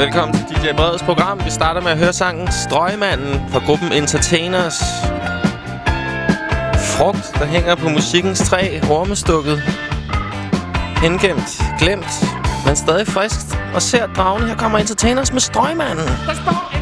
Velkommen til DJ Breds program. Vi starter med at høre sangen Strøgmanden fra gruppen Entertainers. Frugt, der hænger på musikkens træ, ormestukket. Hengemt, glemt, men stadig friskt. Og ser dragene, her kommer Entertainers med Strøgmanden. Der står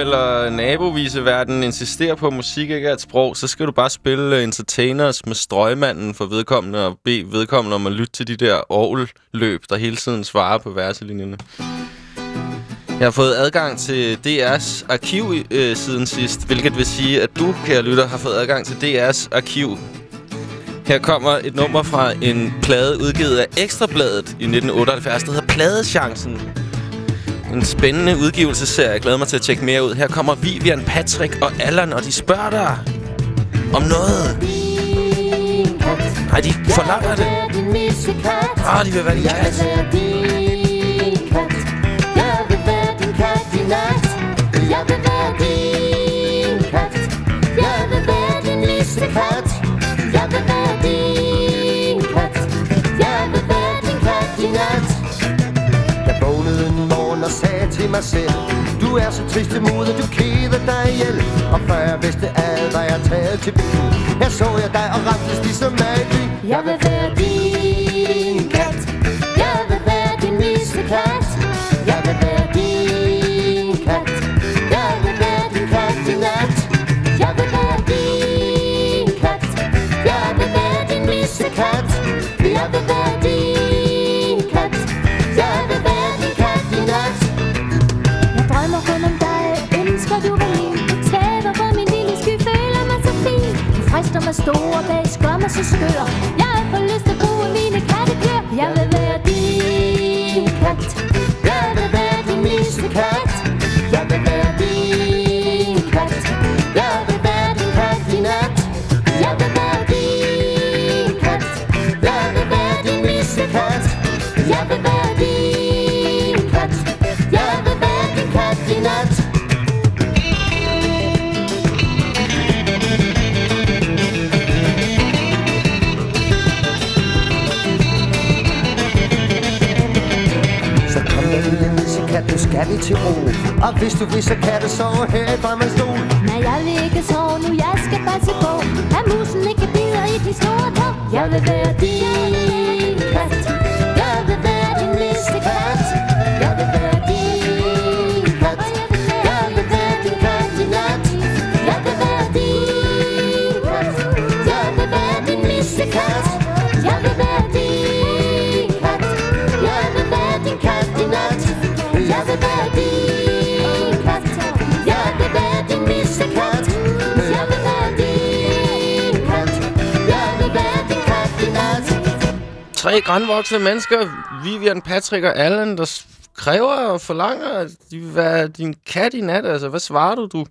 eller naboviseverden insisterer på, at musik ikke er et sprog, så skal du bare spille øh, Entertainers med strøgmanden for vedkommende og bede vedkommende om at lytte til de der orgelløb, der hele tiden svarer på verselinjerne. Jeg har fået adgang til DR's arkiv øh, siden sidst, hvilket vil sige, at du, kære lytter, har fået adgang til DR's arkiv. Her kommer et nummer fra en plade udgivet af Ekstrabladet i 1978, der hedder Pladechancen. En spændende udgivelsesserie. Jeg glæder mig til at tjekke mere ud. Her kommer Vivian, Patrick og Allan, og de spørger dig om noget. Nej, de forlanger det. Åh, de vil være din kat. Mig selv. Du er så trist i modet, du keder dig ihjel. Og før jeg vidste alt, var jeg taget til byen. Her så jeg dig og ramtes ligesom så i. Jeg vil være store bag, gør mig så skør falde til ro. Og hvis du vil, så kan du sove her i drømmestol Nej, jeg vil ikke sove nu, jeg skal bare se på At musen ikke bider i de store tår Jeg vil være din kat Jeg vil være din næste kat Jeg vil være Tre grænvoksne mennesker, Vivian, Patrick og Allen, der kræver og forlanger, at de vil være din kat i nat. Altså, hvad svarer du? Du,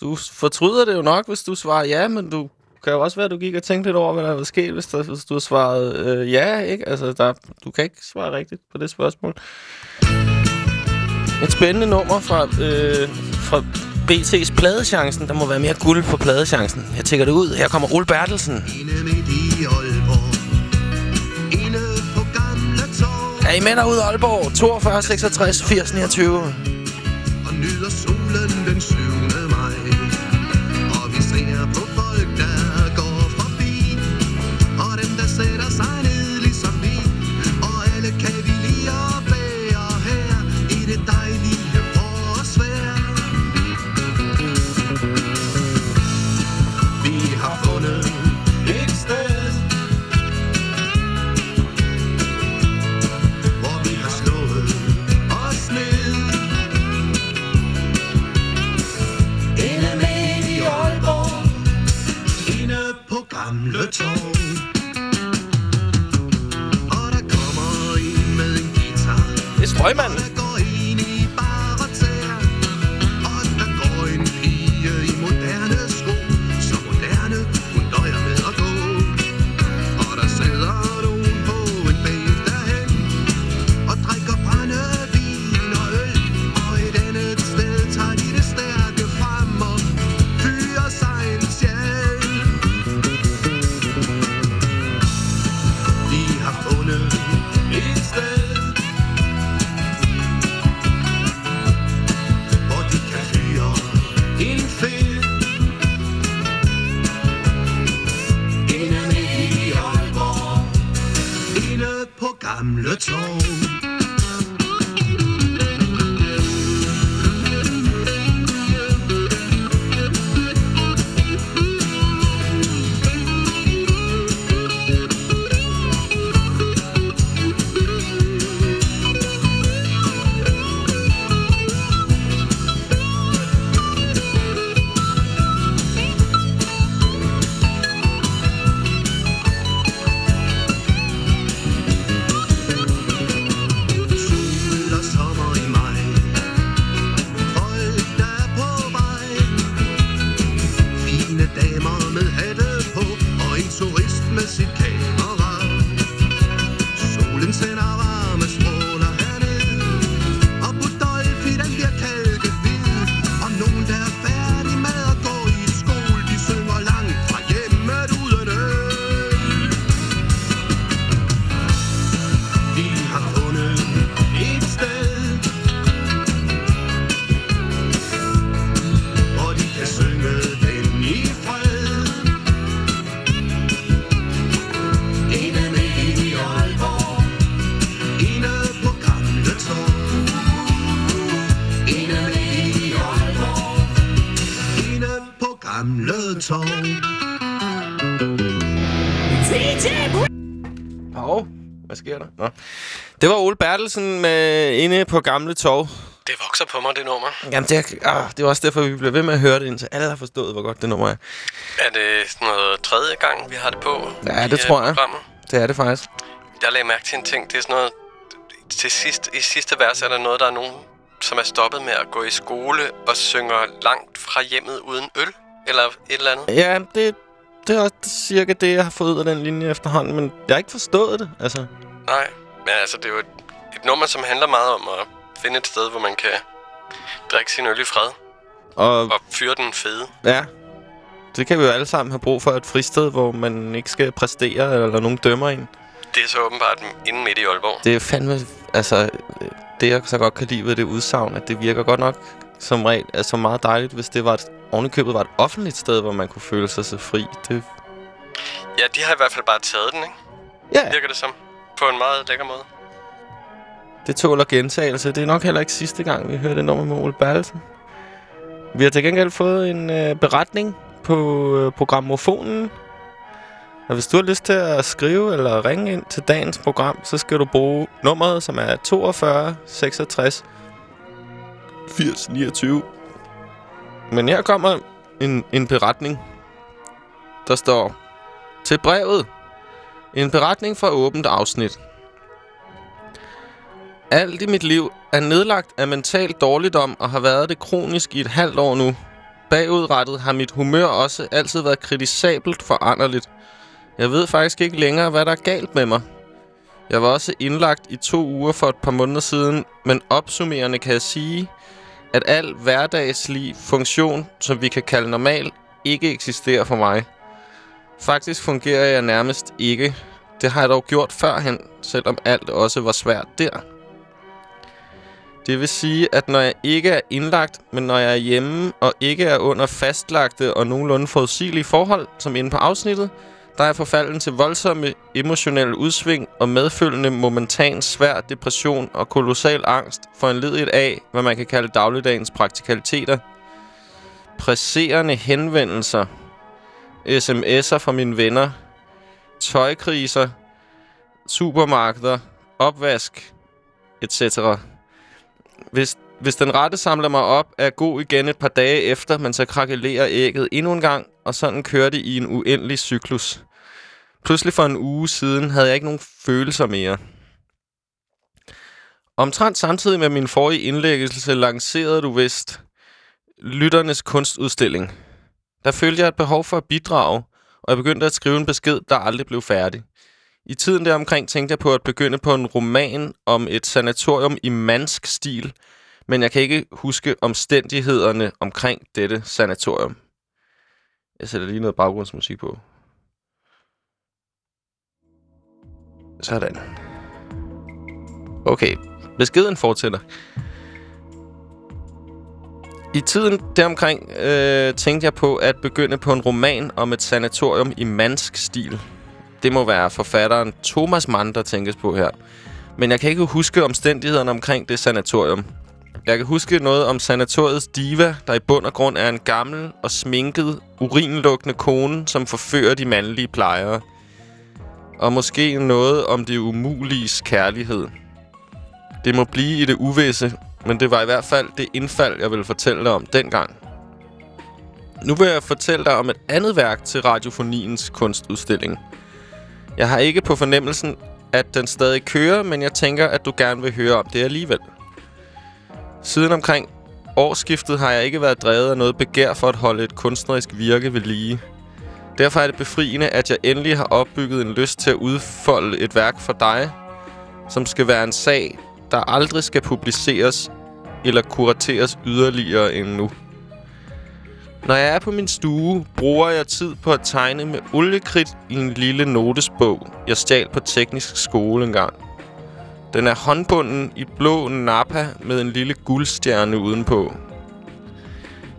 du fortryder det jo nok, hvis du svarer ja, men du kan jo også være, at du gik og tænkte lidt over, hvad der var sket, hvis, der, hvis du har svaret øh, ja, ikke? Altså, der, du kan ikke svare rigtigt på det spørgsmål. Et spændende nummer fra, øh, fra BT's Pladechancen. Der må være mere guld på Pladechancen. Jeg tænker det ud. Her kommer Ole Bertelsen. Er I med derude, Aalborg? 42, 66, 80, 29. Og nyder solen den 7. gamle torv Og der kommer en med en guitar Det er Strøgmanden. Det var Ole Bertelsen med inde på Gamle Torv. Det vokser på mig, det nummer. Jamen, det er, ah, det er også derfor, vi bliver ved med at høre det, indtil alle har forstået, hvor godt det nummer er. Er det sådan noget tredje gang, vi har det på? Ja, det øh, tror jeg. programmet? Det er det faktisk. Jeg lagde mærke til en ting. Det er sådan noget... Til sidst, I sidste vers er der noget, der er nogen, som er stoppet med at gå i skole og synger langt fra hjemmet uden øl. Eller et eller andet. Ja, det, det er også cirka det, jeg har fået ud af den linje efterhånden, men jeg har ikke forstået det, altså. Nej, men altså, det er jo et, et nummer, som handler meget om at finde et sted, hvor man kan drikke sin øl i fred Og og fyre den fede. ja, det kan vi jo alle sammen have brug for, et fristed, hvor man ikke skal præstere, eller nogen dømmer en. Det er så åbenbart inde midt i Aalborg. Det er fandme, altså, det, jeg så godt kan lide ved det udsagn, at det virker godt nok som regel altså meget dejligt, hvis det var et, ovenikøbet var et offentligt sted, hvor man kunne føle sig så fri. Det, Ja, de har i hvert fald bare taget den, ikke? ja, Virker det som. På en meget lækker måde. det tåler gentagelse. Det er nok heller ikke sidste gang, vi hørte det nummer med Ole Bertelsen. Vi har til gengæld fået en øh, beretning på øh, programmofonen. Og hvis du har lyst til at skrive eller ringe ind til dagens program, så skal du bruge nummeret, som er 42 66 80 29. Men her kommer en, en beretning. Der står til brevet. En beretning fra åbent afsnit. Alt i mit liv er nedlagt af mental dårligdom og har været det kronisk i et halvt år nu. Bagudrettet har mit humør også altid været kritisabelt foranderligt. Jeg ved faktisk ikke længere, hvad der er galt med mig. Jeg var også indlagt i to uger for et par måneder siden, men opsummerende kan jeg sige, at al hverdagslig funktion, som vi kan kalde normal, ikke eksisterer for mig. Faktisk fungerer jeg nærmest ikke. Det har jeg dog gjort førhen, selvom alt også var svært der. Det vil sige, at når jeg ikke er indlagt, men når jeg er hjemme og ikke er under fastlagte og nogenlunde forudsigelige forhold, som inde på afsnittet, der er forfalden til voldsomme emotionelle udsving og medfølgende momentan svær depression og kolossal angst for en ledigt af, hvad man kan kalde dagligdagens praktikaliteter. Presserende henvendelser, sms'er fra mine venner, tøjkriser, supermarkeder, opvask, etc. Hvis, hvis den rette samler mig op, er god igen et par dage efter, men så krakelerer ægget endnu en gang, og sådan kører det i en uendelig cyklus. Pludselig for en uge siden havde jeg ikke nogen følelser mere. Omtrent samtidig med min forrige indlæggelse lancerede du vist Lytternes kunstudstilling. Der følte jeg et behov for at bidrage, og jeg begyndte at skrive en besked, der aldrig blev færdig. I tiden deromkring tænkte jeg på at begynde på en roman om et sanatorium i mansk stil, men jeg kan ikke huske omstændighederne omkring dette sanatorium. Jeg sætter lige noget baggrundsmusik på. Sådan. Okay, beskeden fortsætter. I tiden deromkring øh, tænkte jeg på at begynde på en roman om et sanatorium i mansk stil. Det må være forfatteren Thomas Mann, der tænkes på her. Men jeg kan ikke huske omstændighederne omkring det sanatorium. Jeg kan huske noget om sanatoriets diva, der i bund og grund er en gammel og sminket, urinlukkende kone, som forfører de mandlige plejere. Og måske noget om det umuliges kærlighed. Det må blive i det uvisse, men det var i hvert fald det indfald, jeg ville fortælle dig om dengang. Nu vil jeg fortælle dig om et andet værk til radiofoniens kunstudstilling. Jeg har ikke på fornemmelsen, at den stadig kører, men jeg tænker, at du gerne vil høre om det alligevel. Siden omkring årsskiftet har jeg ikke været drevet af noget begær for at holde et kunstnerisk virke ved lige. Derfor er det befriende, at jeg endelig har opbygget en lyst til at udfolde et værk for dig, som skal være en sag, der aldrig skal publiceres eller kurateres yderligere end nu. Når jeg er på min stue, bruger jeg tid på at tegne med oliekridt i en lille notesbog, jeg stjal på teknisk skole engang. Den er håndbunden i blå nappa med en lille guldstjerne udenpå.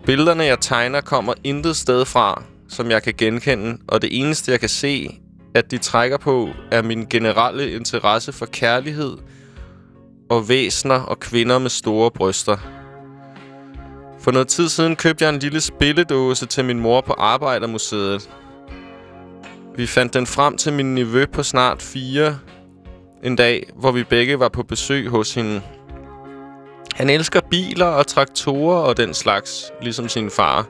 Billederne, jeg tegner, kommer intet sted fra, som jeg kan genkende, og det eneste, jeg kan se, at de trækker på, er min generelle interesse for kærlighed og væsner og kvinder med store bryster. For noget tid siden købte jeg en lille spilledåse til min mor på Arbejdermuseet. Vi fandt den frem til min nevø på snart fire en dag, hvor vi begge var på besøg hos hende. Han elsker biler og traktorer og den slags, ligesom sin far.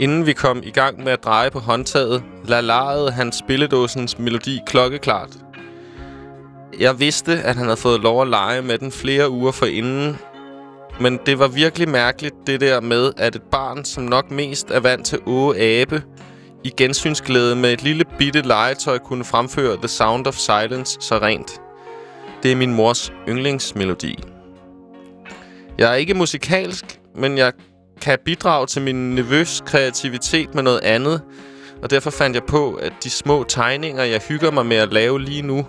Inden vi kom i gang med at dreje på håndtaget, lalarede han spilledåsens melodi klokkeklart. Jeg vidste, at han havde fået lov at lege med den flere uger forinden, men det var virkelig mærkeligt, det der med, at et barn, som nok mest er vant til åge abe, i gensynsglæde med et lille bitte legetøj kunne fremføre The Sound of Silence så rent. Det er min mors yndlingsmelodi. Jeg er ikke musikalsk, men jeg kan bidrage til min nevøs kreativitet med noget andet, og derfor fandt jeg på, at de små tegninger, jeg hygger mig med at lave lige nu,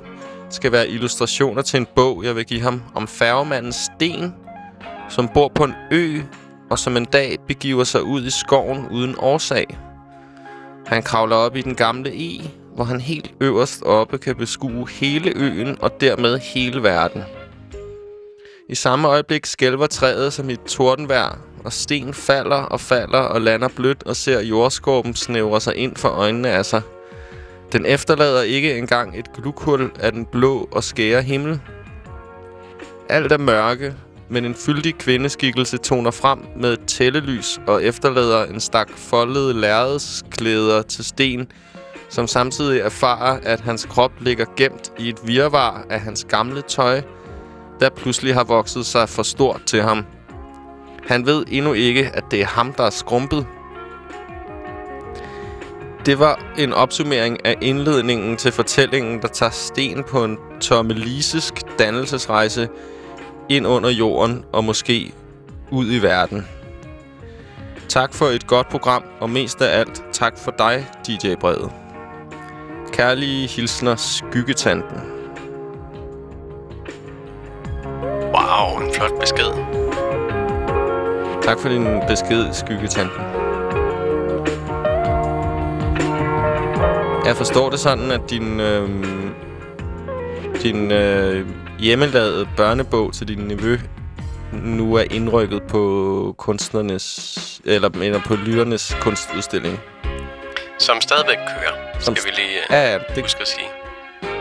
skal være illustrationer til en bog, jeg vil give ham om færgemanden Sten, som bor på en ø, og som en dag begiver sig ud i skoven uden årsag. Han kravler op i den gamle e, hvor han helt øverst oppe kan beskue hele øen og dermed hele verden. I samme øjeblik skælver træet som i et tordenvejr, og sten falder og falder og lander blødt og ser jordskorpen snævre sig ind for øjnene af sig. Den efterlader ikke engang et glukhul af den blå og skære himmel. Alt er mørke, men en fyldig kvindeskikkelse toner frem med et tællelys og efterlader en stak foldede lærredsklæder til sten, som samtidig erfarer, at hans krop ligger gemt i et virvar af hans gamle tøj, der pludselig har vokset sig for stort til ham. Han ved endnu ikke, at det er ham, der er skrumpet. Det var en opsummering af indledningen til fortællingen, der tager sten på en tommelisisk dannelsesrejse ind under jorden og måske ud i verden. Tak for et godt program, og mest af alt tak for dig, DJ Brede. Kærlige hilsner, Skyggetanten. Wow, en flot besked. Tak for din besked, Skyggetanten. Jeg forstår det sådan, at din, øh, din øh, hjemmelavede børnebog til din nevø nu er indrykket på kunstnernes, eller, eller på lytternes kunstudstilling. Som stadigvæk kører, Som skal vi lige øh, Ja, ja, det, huske at sige.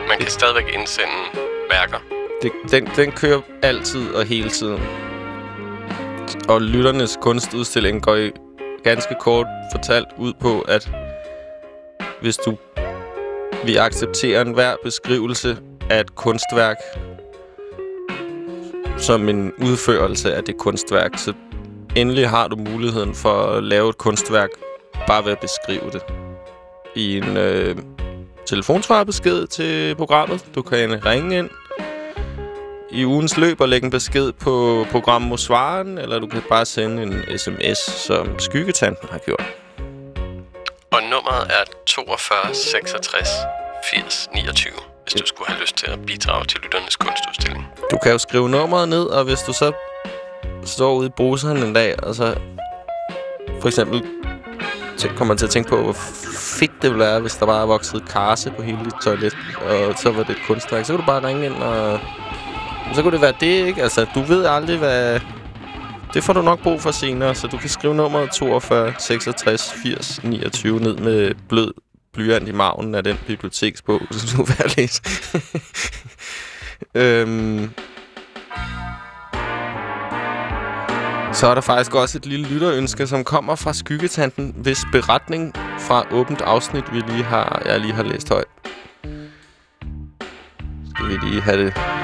Man kan stadigvæk indsende værker. det, den, den kører altid og hele tiden. Og lytternes kunstudstilling går i ganske kort fortalt ud på, at hvis du vi accepterer enhver beskrivelse af et kunstværk som en udførelse af det kunstværk, så endelig har du muligheden for at lave et kunstværk bare ved at beskrive det i en øh, telefonsvarbesked til programmet. Du kan ringe ind i ugens løb og lægge en besked på programmosvaren, eller du kan bare sende en sms, som Skyggetanten har gjort. Og nummeret er 42 66 80 29, hvis du skulle have lyst til at bidrage til lytternes kunstudstilling. Du kan jo skrive nummeret ned, og hvis du så står ude i bruseren en dag, og så for eksempel tæ- kommer til at tænke på, hvor fedt det ville være, hvis der bare voksede karse på hele dit toilet, og så var det et kunstværk. Så kunne du bare ringe ind, og så kunne det være det, ikke? Altså, du ved aldrig, hvad... Det får du nok brug for senere, så du kan skrive nummeret 42 66 80 29 ned med blød blyant i maven af den biblioteksbog, som du er læse. øhm, Så er der faktisk også et lille lytterønske, som kommer fra Skyggetanten, hvis beretning fra åbent afsnit, vi lige har, jeg lige har læst højt. Skal vi lige have det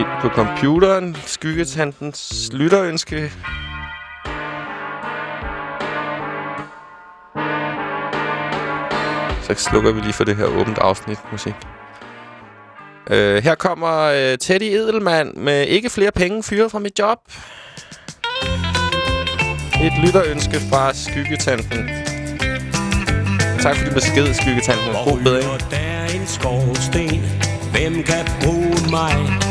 ind på computeren. Skyggetantens lytterønske. Så slukker vi lige for det her åbent afsnit musik. Øh, her kommer øh, Teddy Edelmann med ikke flere penge fyret fra mit job. Et lytterønske fra Skyggetanten. Tak for din besked, Skyggetanten. God bedring. Der er en skorsten, hvem kan bruge mig?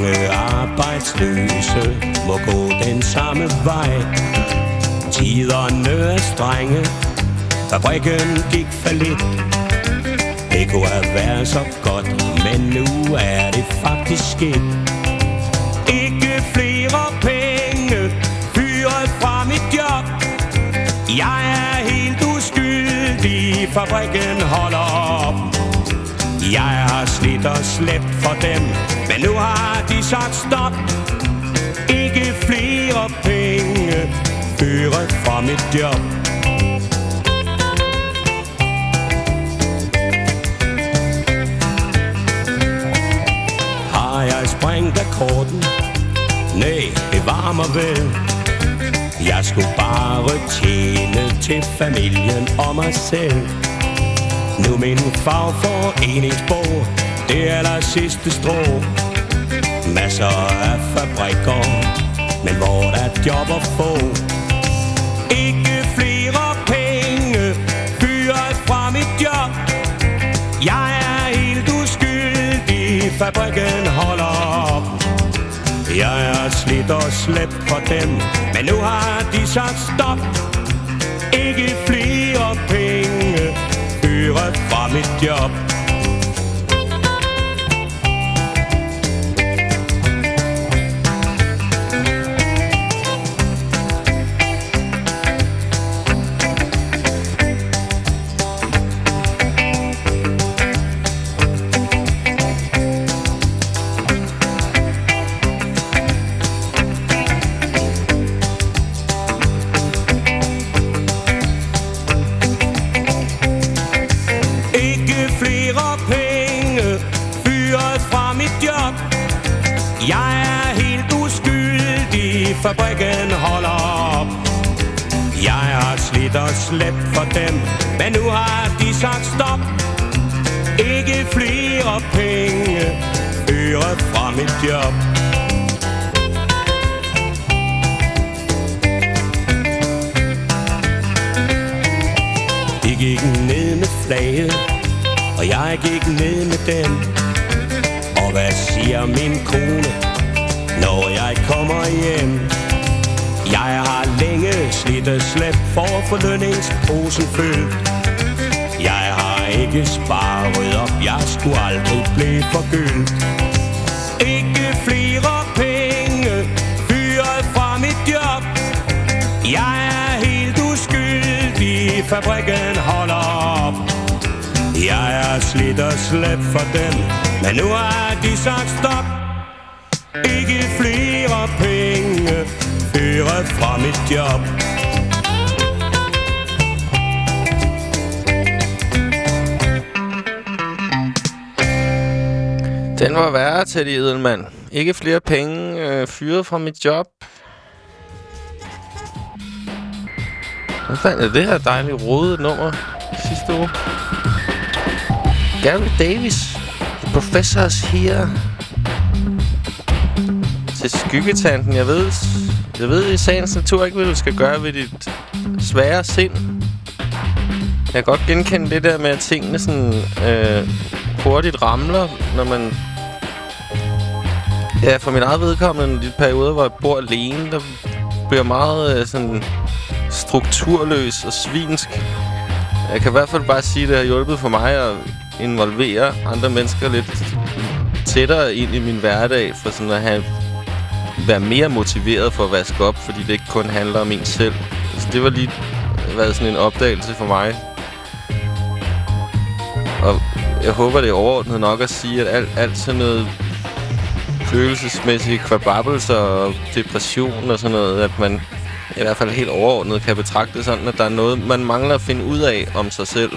Mange arbejdsløse må gå den samme vej. Tiderne er strenge, fabrikken gik for lidt. Det kunne have været så godt, men nu er det faktisk sket. Ikke flere penge, fyret fra mit job. Jeg er helt uskyldig, fabrikken holder. Jeg har slidt og slæbt for dem, men nu har de sagt stop. Ikke flere penge, fyret fra mit job. Har jeg sprængt akkorden? Nej, det varmer vel. Jeg skulle bare tjene til familien og mig selv. Nu min fagforeningsbog, det er der sidste strå. Masser af fabrikker, men hvor der er job at få? Ikke flere penge, fyret fra mit job. Jeg er helt uskyldig fabrikken holder op Jeg er slidt og slæbt for dem Men nu har de sagt stop Ikke flere penge fyret fra mit job flere penge Øre fra mit job. De gik ned med flaget Og jeg gik ned med dem Og hvad siger min kone Når jeg kommer hjem? Jeg har længe slidt og slæbt For at få lønningsposen fyldt ikke sparet op. Jeg skulle aldrig blive forgyldt. Ikke flere penge Fyret fra mit job. Jeg er helt uskyldig Fabrikken holder op. Jeg er slidt og slæbt for dem Men nu har de sagt stop. Ikke flere penge Fyret fra mit job. Den var værre, Teddy Edelmann. Ikke flere penge øh, fyret fra mit job. Hvad fanden er det her dejlige røde nummer sidste uge? Gary Davis. The Professors Here. Til skyggetanten. Jeg ved, jeg ved i sagens natur ikke, hvad du skal gøre ved dit svære sind. Jeg kan godt genkende det der med, at tingene sådan, øh, hurtigt ramler, når man Ja, for min eget vedkommende, de perioder, hvor jeg bor alene, der bliver meget øh, sådan strukturløs og svinsk. Jeg kan i hvert fald bare sige, at det har hjulpet for mig at involvere andre mennesker lidt tættere ind i min hverdag, for sådan at have, være mere motiveret for at vaske op, fordi det ikke kun handler om en selv. Så det var lige været sådan en opdagelse for mig. Og jeg håber, det er overordnet nok at sige, at alt, alt sådan noget følelsesmæssige kvababelser og depression og sådan noget, at man i hvert fald helt overordnet kan betragte sådan, at der er noget, man mangler at finde ud af om sig selv.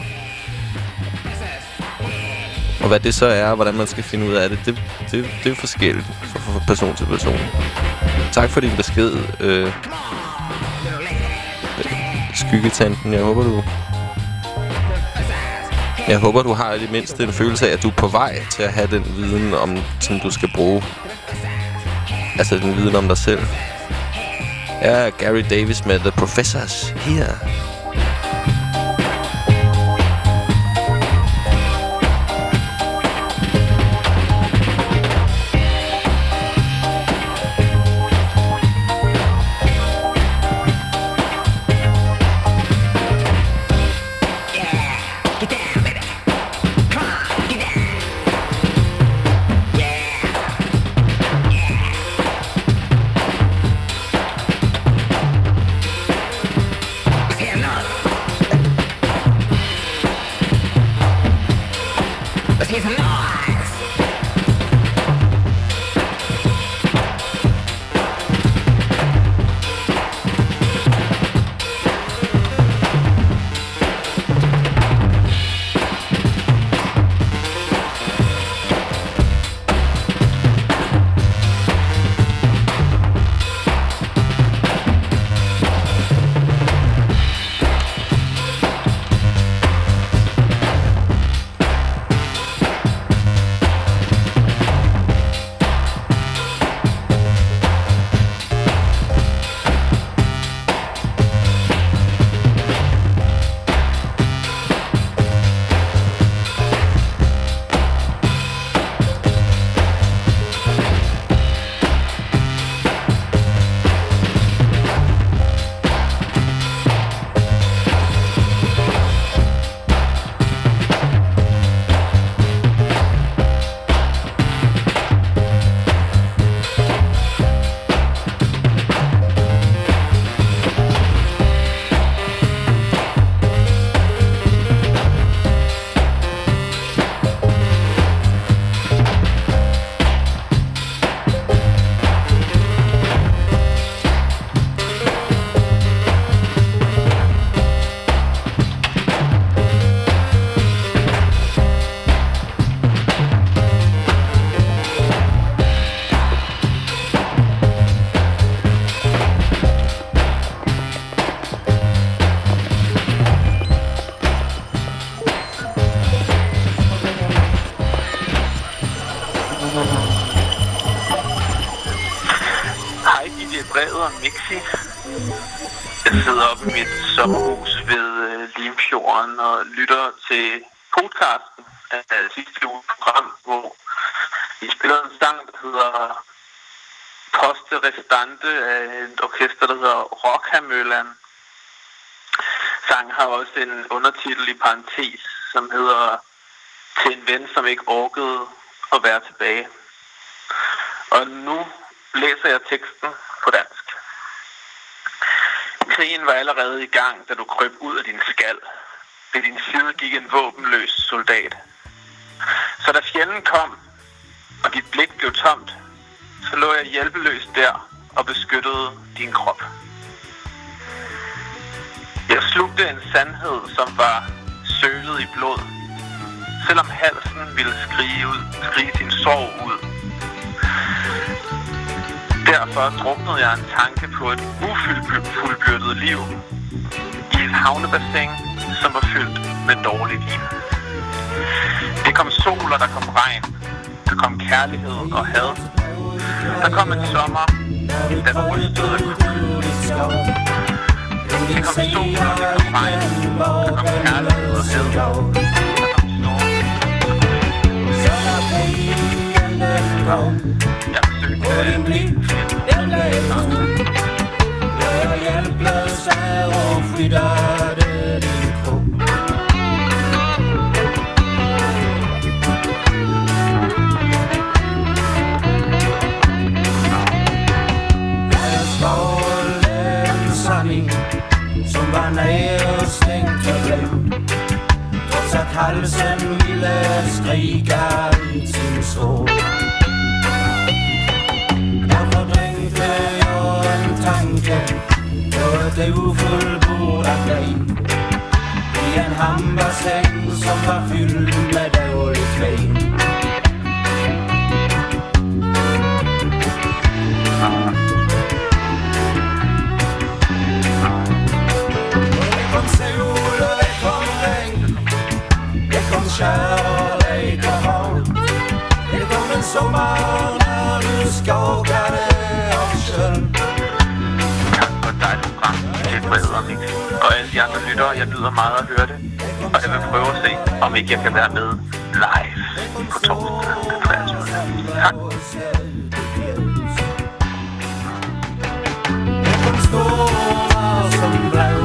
Og hvad det så er, og hvordan man skal finde ud af det, det, det, det er forskelligt fra, fra person til person. Tak for din besked, øh, skyggetanten. Jeg håber, du... Jeg håber, du har i det mindste en følelse af, at du er på vej til at have den viden, om, som du skal bruge. Altså den viden om dig selv. Ja, Gary Davis med The Professors Here. Har også en undertitel i parentes, som hedder Til en ven, som ikke orkede at være tilbage. Og nu læser jeg teksten på dansk. Krigen var allerede i gang, da du krøb ud af din skal. Ved din side gik en våbenløs soldat. Så da fjenden kom, og dit blik blev tomt, så lå jeg hjælpeløs der og beskyttede din krop. Jeg slugte en sandhed, som var sølet i blod. Selvom halsen ville skrige, ud, skrige sin sorg ud. Derfor druknede jeg en tanke på et ufuldbyrdet liv i et havnebassin, som var fyldt med dårlig liv. Det kom sol, og der kom regn. Der kom kærlighed og had. Der kom en sommer, der rystede kulde. Det kom sol, og der kom regn. Der kom kærlighed og had. Der kom storm. Jeg forsøgte at Jeg hjælpløs af så at ville skrige i sin sol. Jeg fordrængte jo en tanke På det ufuldbordet grin I en hambassin som var fyldt med dårlig vin Kärlek och hat Det kom en sommar när du skakade av Brede og alle de andre lyttere, jeg nyder meget at høre det. Og jeg vil prøve at se, om ikke jeg kan være med live på torsdag den 23. Tak. Som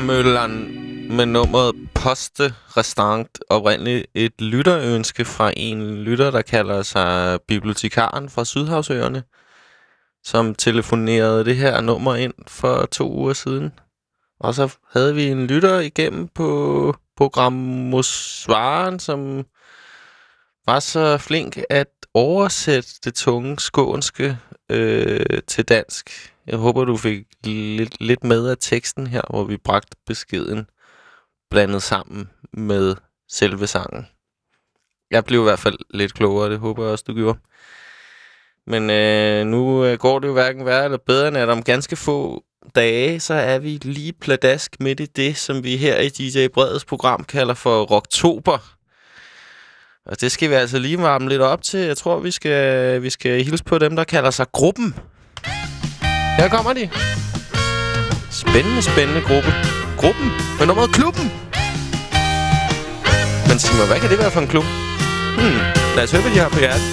Rockermølleren med nummeret Poste Restant. Oprindeligt et lytterønske fra en lytter, der kalder sig Bibliotekaren fra Sydhavsøerne, som telefonerede det her nummer ind for to uger siden. Og så havde vi en lytter igennem på programmosvaren, som var så flink at oversætte det tunge skånske øh, til dansk. Jeg håber, du fik lidt, lidt med af teksten her, hvor vi bragte beskeden blandet sammen med selve sangen. Jeg blev i hvert fald lidt klogere, det håber jeg også, du gjorde. Men øh, nu øh, går det jo hverken værre eller bedre, end at om ganske få dage, så er vi lige pladask midt i det, som vi her i DJ Breds program kalder for Rocktober. Og det skal vi altså lige varme lidt op til. Jeg tror, vi skal, vi skal hilse på dem, der kalder sig Gruppen. Her kommer de. Spændende, spændende gruppe. Gruppen med nummeret Klubben. Men sig mig, hvad kan det være for en klub? Hmm, lad os høre, hvad de har på hjertet.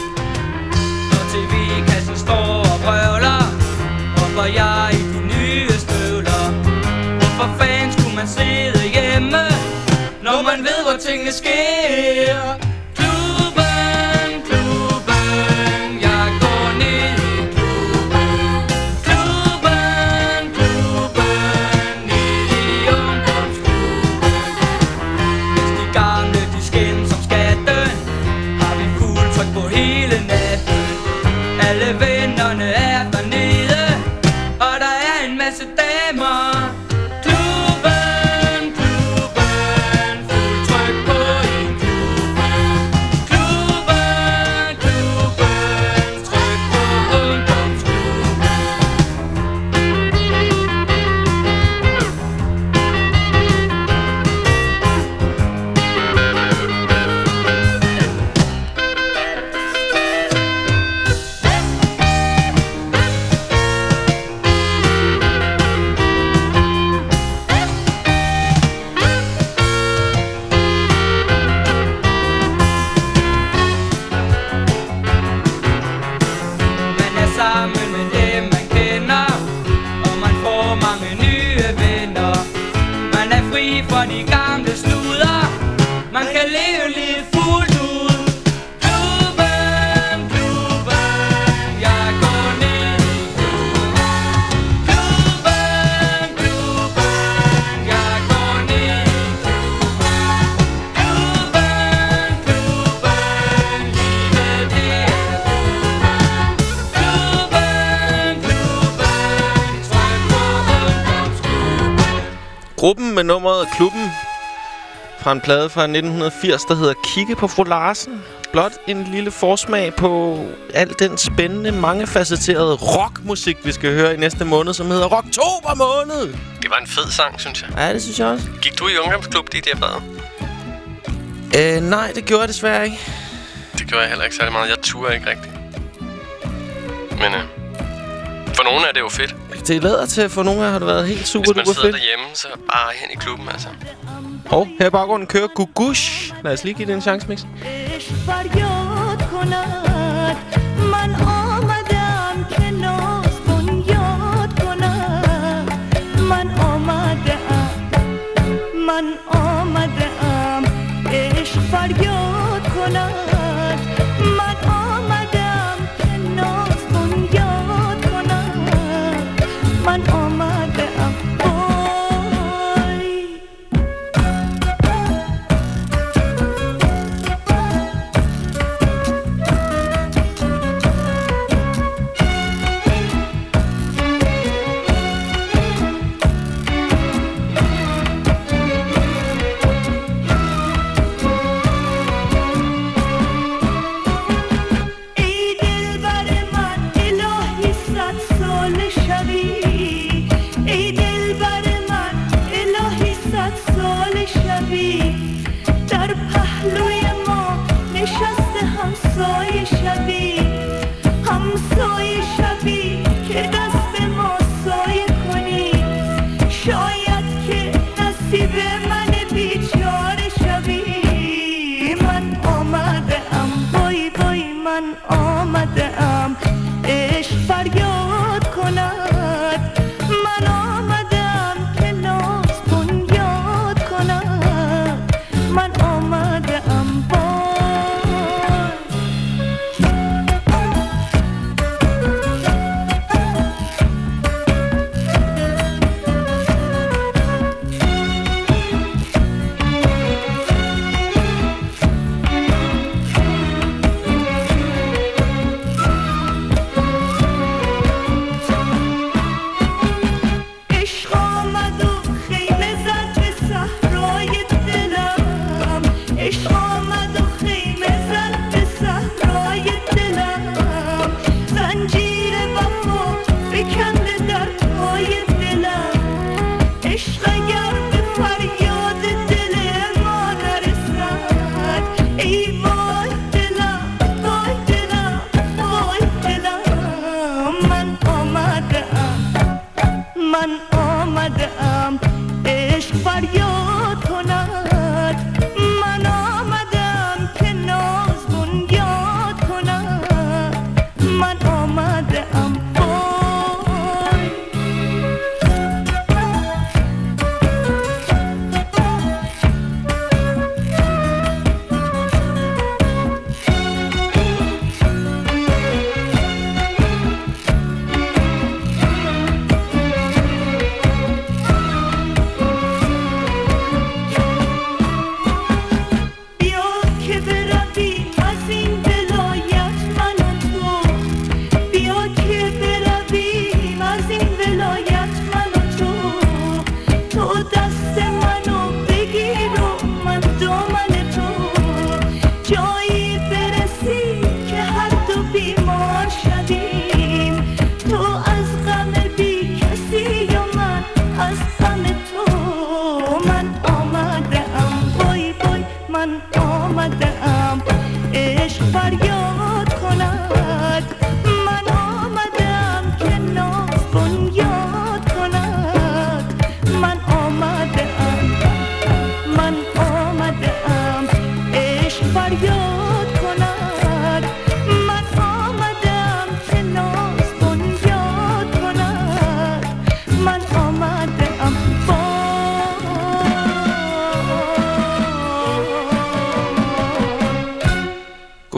Når tv-kassen står og brøvler Hopper jeg i de nye støvler Hvorfor fanden skulle man sidde hjemme Når man ved, hvor tingene sker Gruppen med nummeret Klubben fra en plade fra 1980, der hedder Kigge på fru Larsen. Blot en lille forsmag på al den spændende, mangefacetterede rockmusik, vi skal høre i næste måned, som hedder Rocktober måned. Det var en fed sang, synes jeg. Ja, det synes jeg også. Gik du i ungdomsklub, de der bad? Øh, nej, det gjorde jeg desværre ikke. Det gjorde jeg heller ikke særlig meget. Jeg turde ikke rigtigt. Men øh, for nogle er det jo fedt. Det lader til, at for nogle af jer har det været helt super Hvis man duper sidder fedt. derhjemme, så bare hen i klubben, altså. Og her i baggrunden kører Gugush. Lad os lige give det en chance, Mix. عشق فریاد کند من آمدم که ناز بنیاد کند من آمدم من آمدم عشق فریاد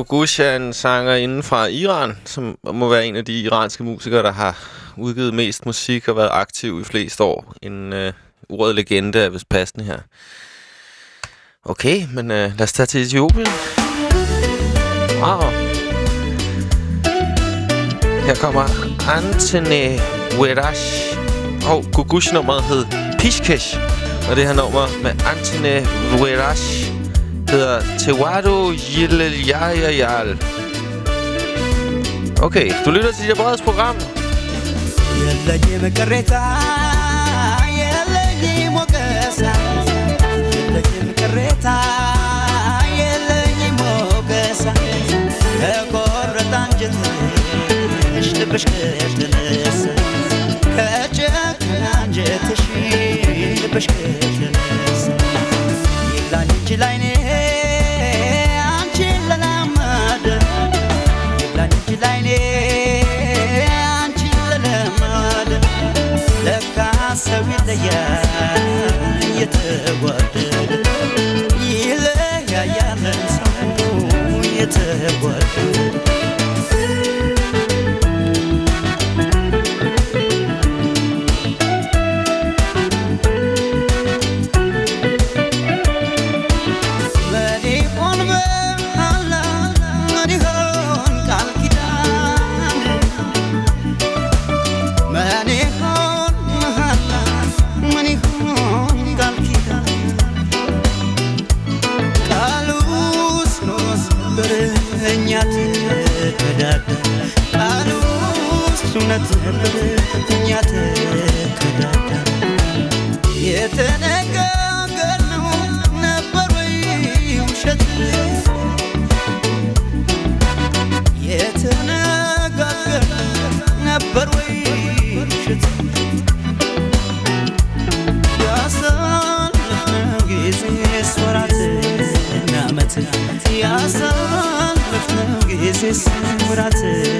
Gugush er en sanger inden fra Iran, som må være en af de iranske musikere, der har udgivet mest musik og været aktiv i flest år. En øh, ordet legende er vist passende her. Okay, men øh, lad os tage til Etiopien. Wow. Her kommer Antene Werash. Og Gugush-nummeret hed Pishkesh. Og det her nummer med Antene Werash hedder Tewado Yilelyayayal. Okay, du lytter til Jabreds program. የለኝም ቅሬታ የለኝም ወቀሳ የለኝም ቅሬታ የለኝም ወቀሳ ከቆረጠ አንጀትሽ ልብሽ ከተነሳ ከጨከነ አንጀትሽ ልብሽ ከተነሳ ይብላኝ እንጂ ላይኔ ሰው ይለያል እየተጓደደ ይለያያል። ሰው እየተጓደደ እውነት በረኛ ተከዳዳ የተነጋገርነው ነበር ወይ ውሸት? የተነጋገርነው ነበር ወይ ውሸት? ያሳለፍነው ጊዜስ ወራትና ዓመት ያሳለፍነው ጊዜስ ወራትና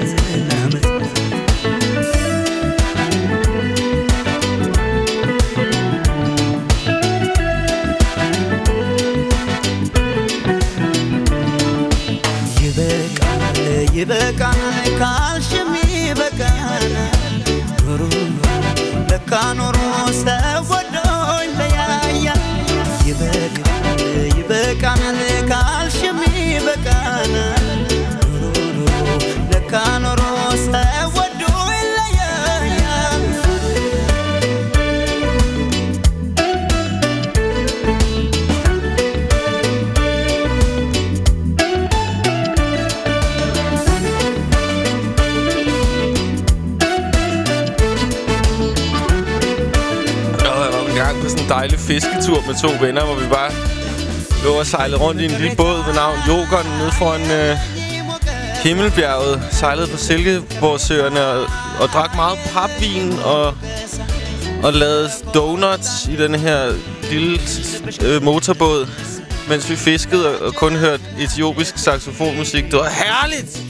ካልሽሚ በቀን ኑሮ ለካ ኑሮ ሰው fisketur med to venner, hvor vi bare lå og sejlede rundt i en lille båd ved navn Jokeren nede foran øh, Himmelbjerget. Sejlede på Silkeborgsøerne og, og drak meget papvin og, og lavede donuts i den her lille øh, motorbåd, mens vi fiskede og, og kun hørte etiopisk saxofonmusik. Det var herligt!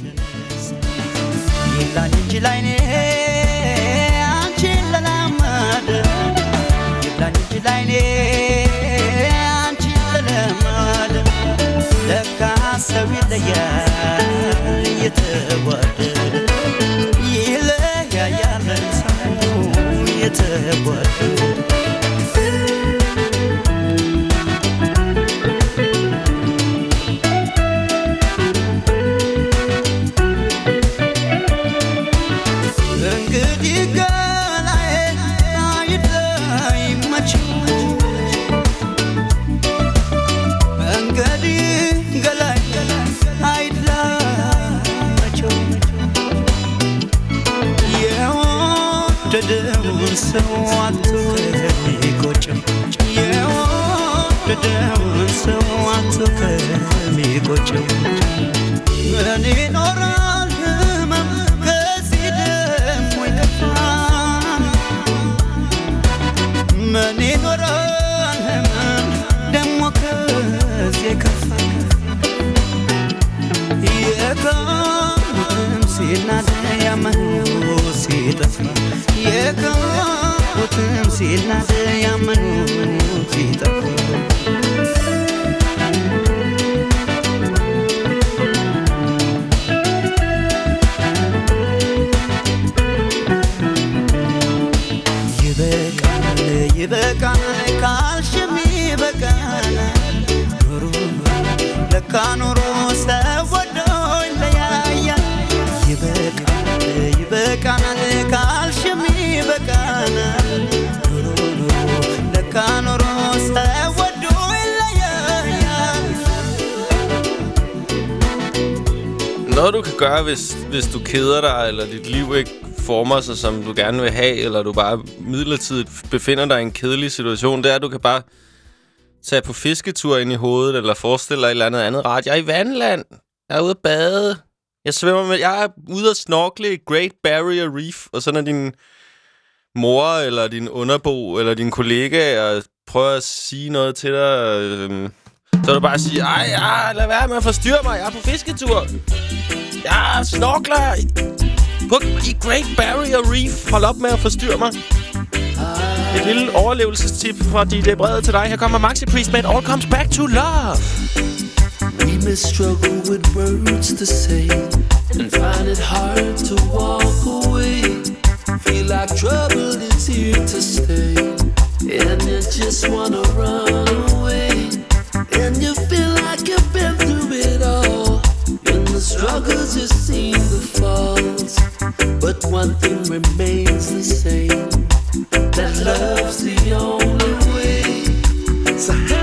ላይኔ አንቺን ለለመደ ለካ ሰው ይለያል እየተጓደደ ይለያያል ሰው እየተጓደደ የወደደውን ሰው አቶ ከሚቆጨው ምን ይኖራል ህመም ከዚህ ደሞ ይከፋ ምን ይኖራል ህመም ደሞ ከዚህ የከፋ። የካሙትም ሲናደ ያመኑ ሲጠፋ። የካሙትም ሲናደ ያመኑ ሲጠፋ ይበቃል ካልሽም ይበቃል ኑሮ ለካ ኑሮ ሰው ወዶ ይለያያል ይበቃል ይበቃናል ካልሽም ይበቃናል ኑሮ ኑሮ ለካ ኑሮ ሰው ወዶ ይለያያል Noget, du kan gøre, hvis, hvis du keder dig, eller dit liv ikke former sig, som du gerne vil have, eller du bare midlertidigt befinder dig i en kedelig situation, det er, at du kan bare tage på fisketur ind i hovedet, eller forestille dig et eller andet andet rart. Jeg er i vandland. Jeg er ude at bade. Jeg svømmer med... Jeg er ude at snorkle i Great Barrier Reef, og så når din mor, eller din underbo, eller din kollega prøver at sige noget til dig, øhm, så er du bare at sige, ej, ej, lad være med at forstyrre mig, jeg er på fisketur. Jeg snorkler på, i Great Barrier Reef. Hold op med at forstyrre mig. Et lille overlevelsestip fra til dig. Her kommer Maxi Priest med All Comes Back to Love. We may struggle with words to say and find it hard to walk away. Feel like trouble is here to stay, and you just wanna run away. And you feel like you've been through it all. In the struggles, you've seen the but one thing remains the same: that love's the only way. So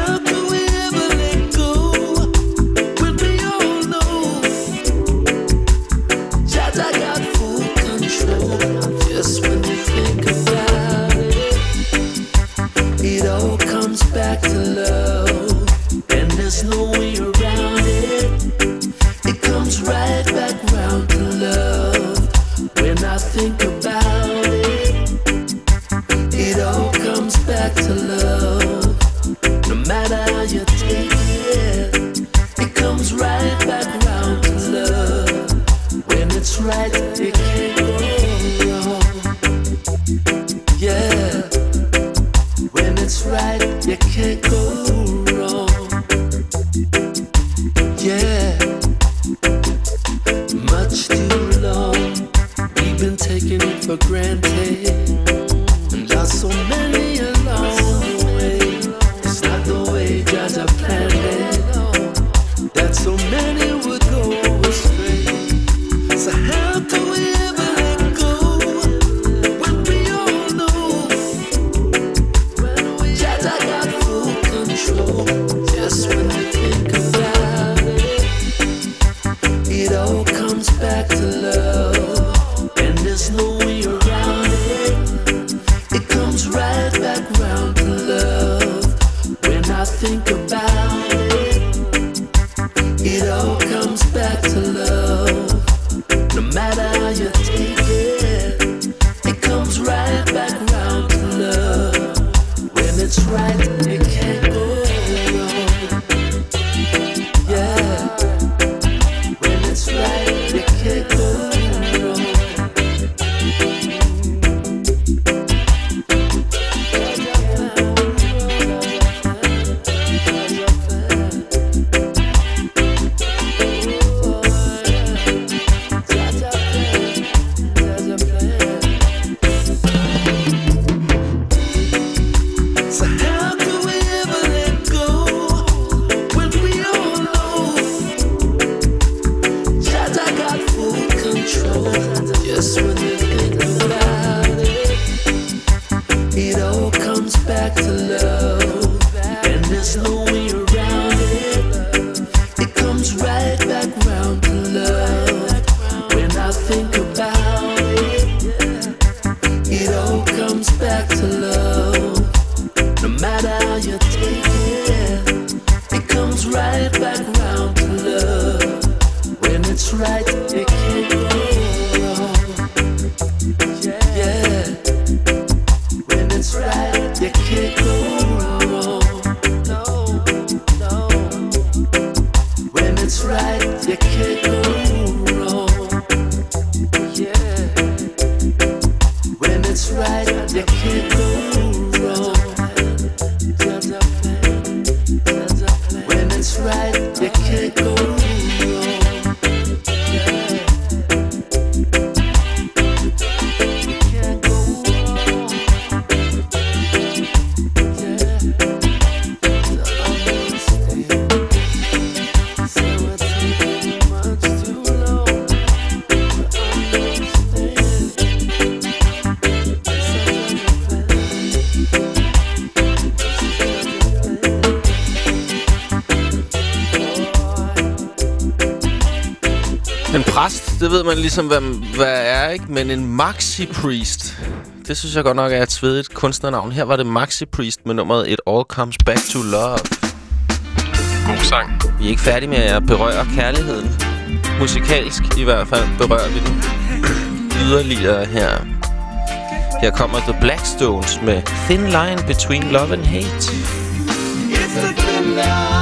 man ligesom, hvad, hvad er, ikke? Men en Maxi Priest. Det synes jeg godt nok er et svedigt kunstnernavn. Her var det Maxi Priest med nummeret It All Comes Back to Love. God sang. Vi er ikke færdige med at berøre kærligheden. Musikalsk i hvert fald berører vi den yderligere her. Her kommer The Blackstones med Thin Line Between Love and Hate. It's a thin line.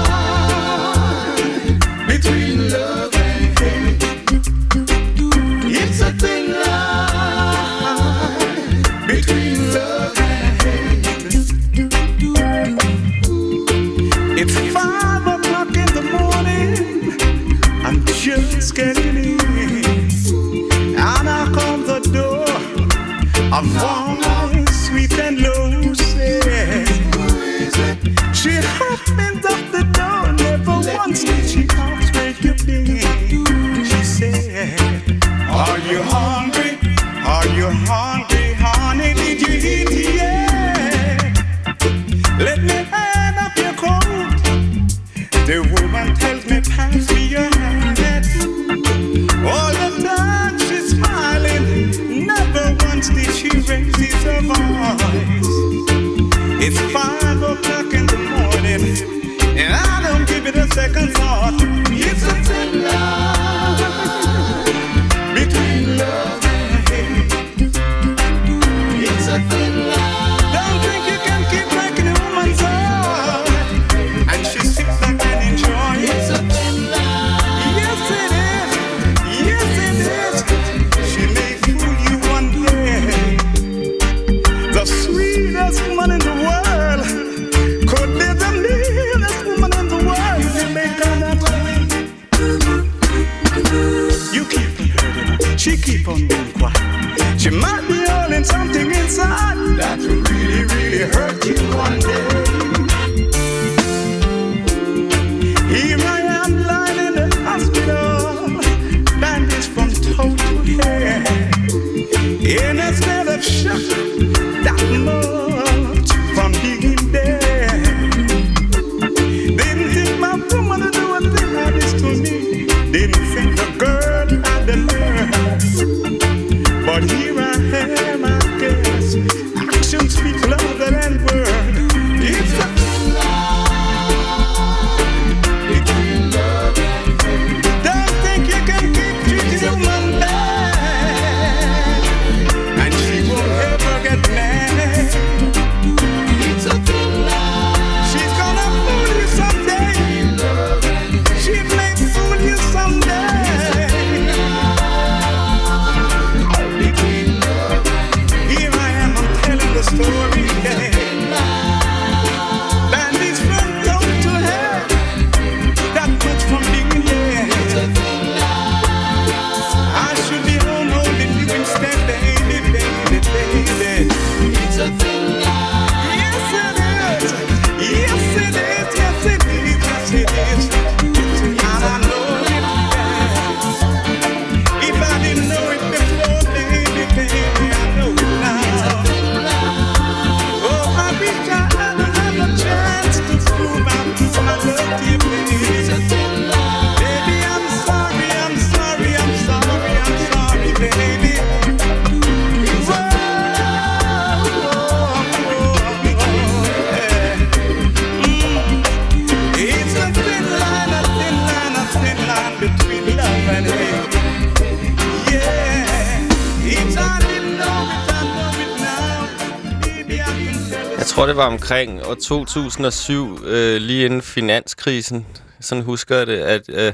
Tror, det var omkring år 2007, øh, lige inden finanskrisen. Sådan husker jeg det, at øh,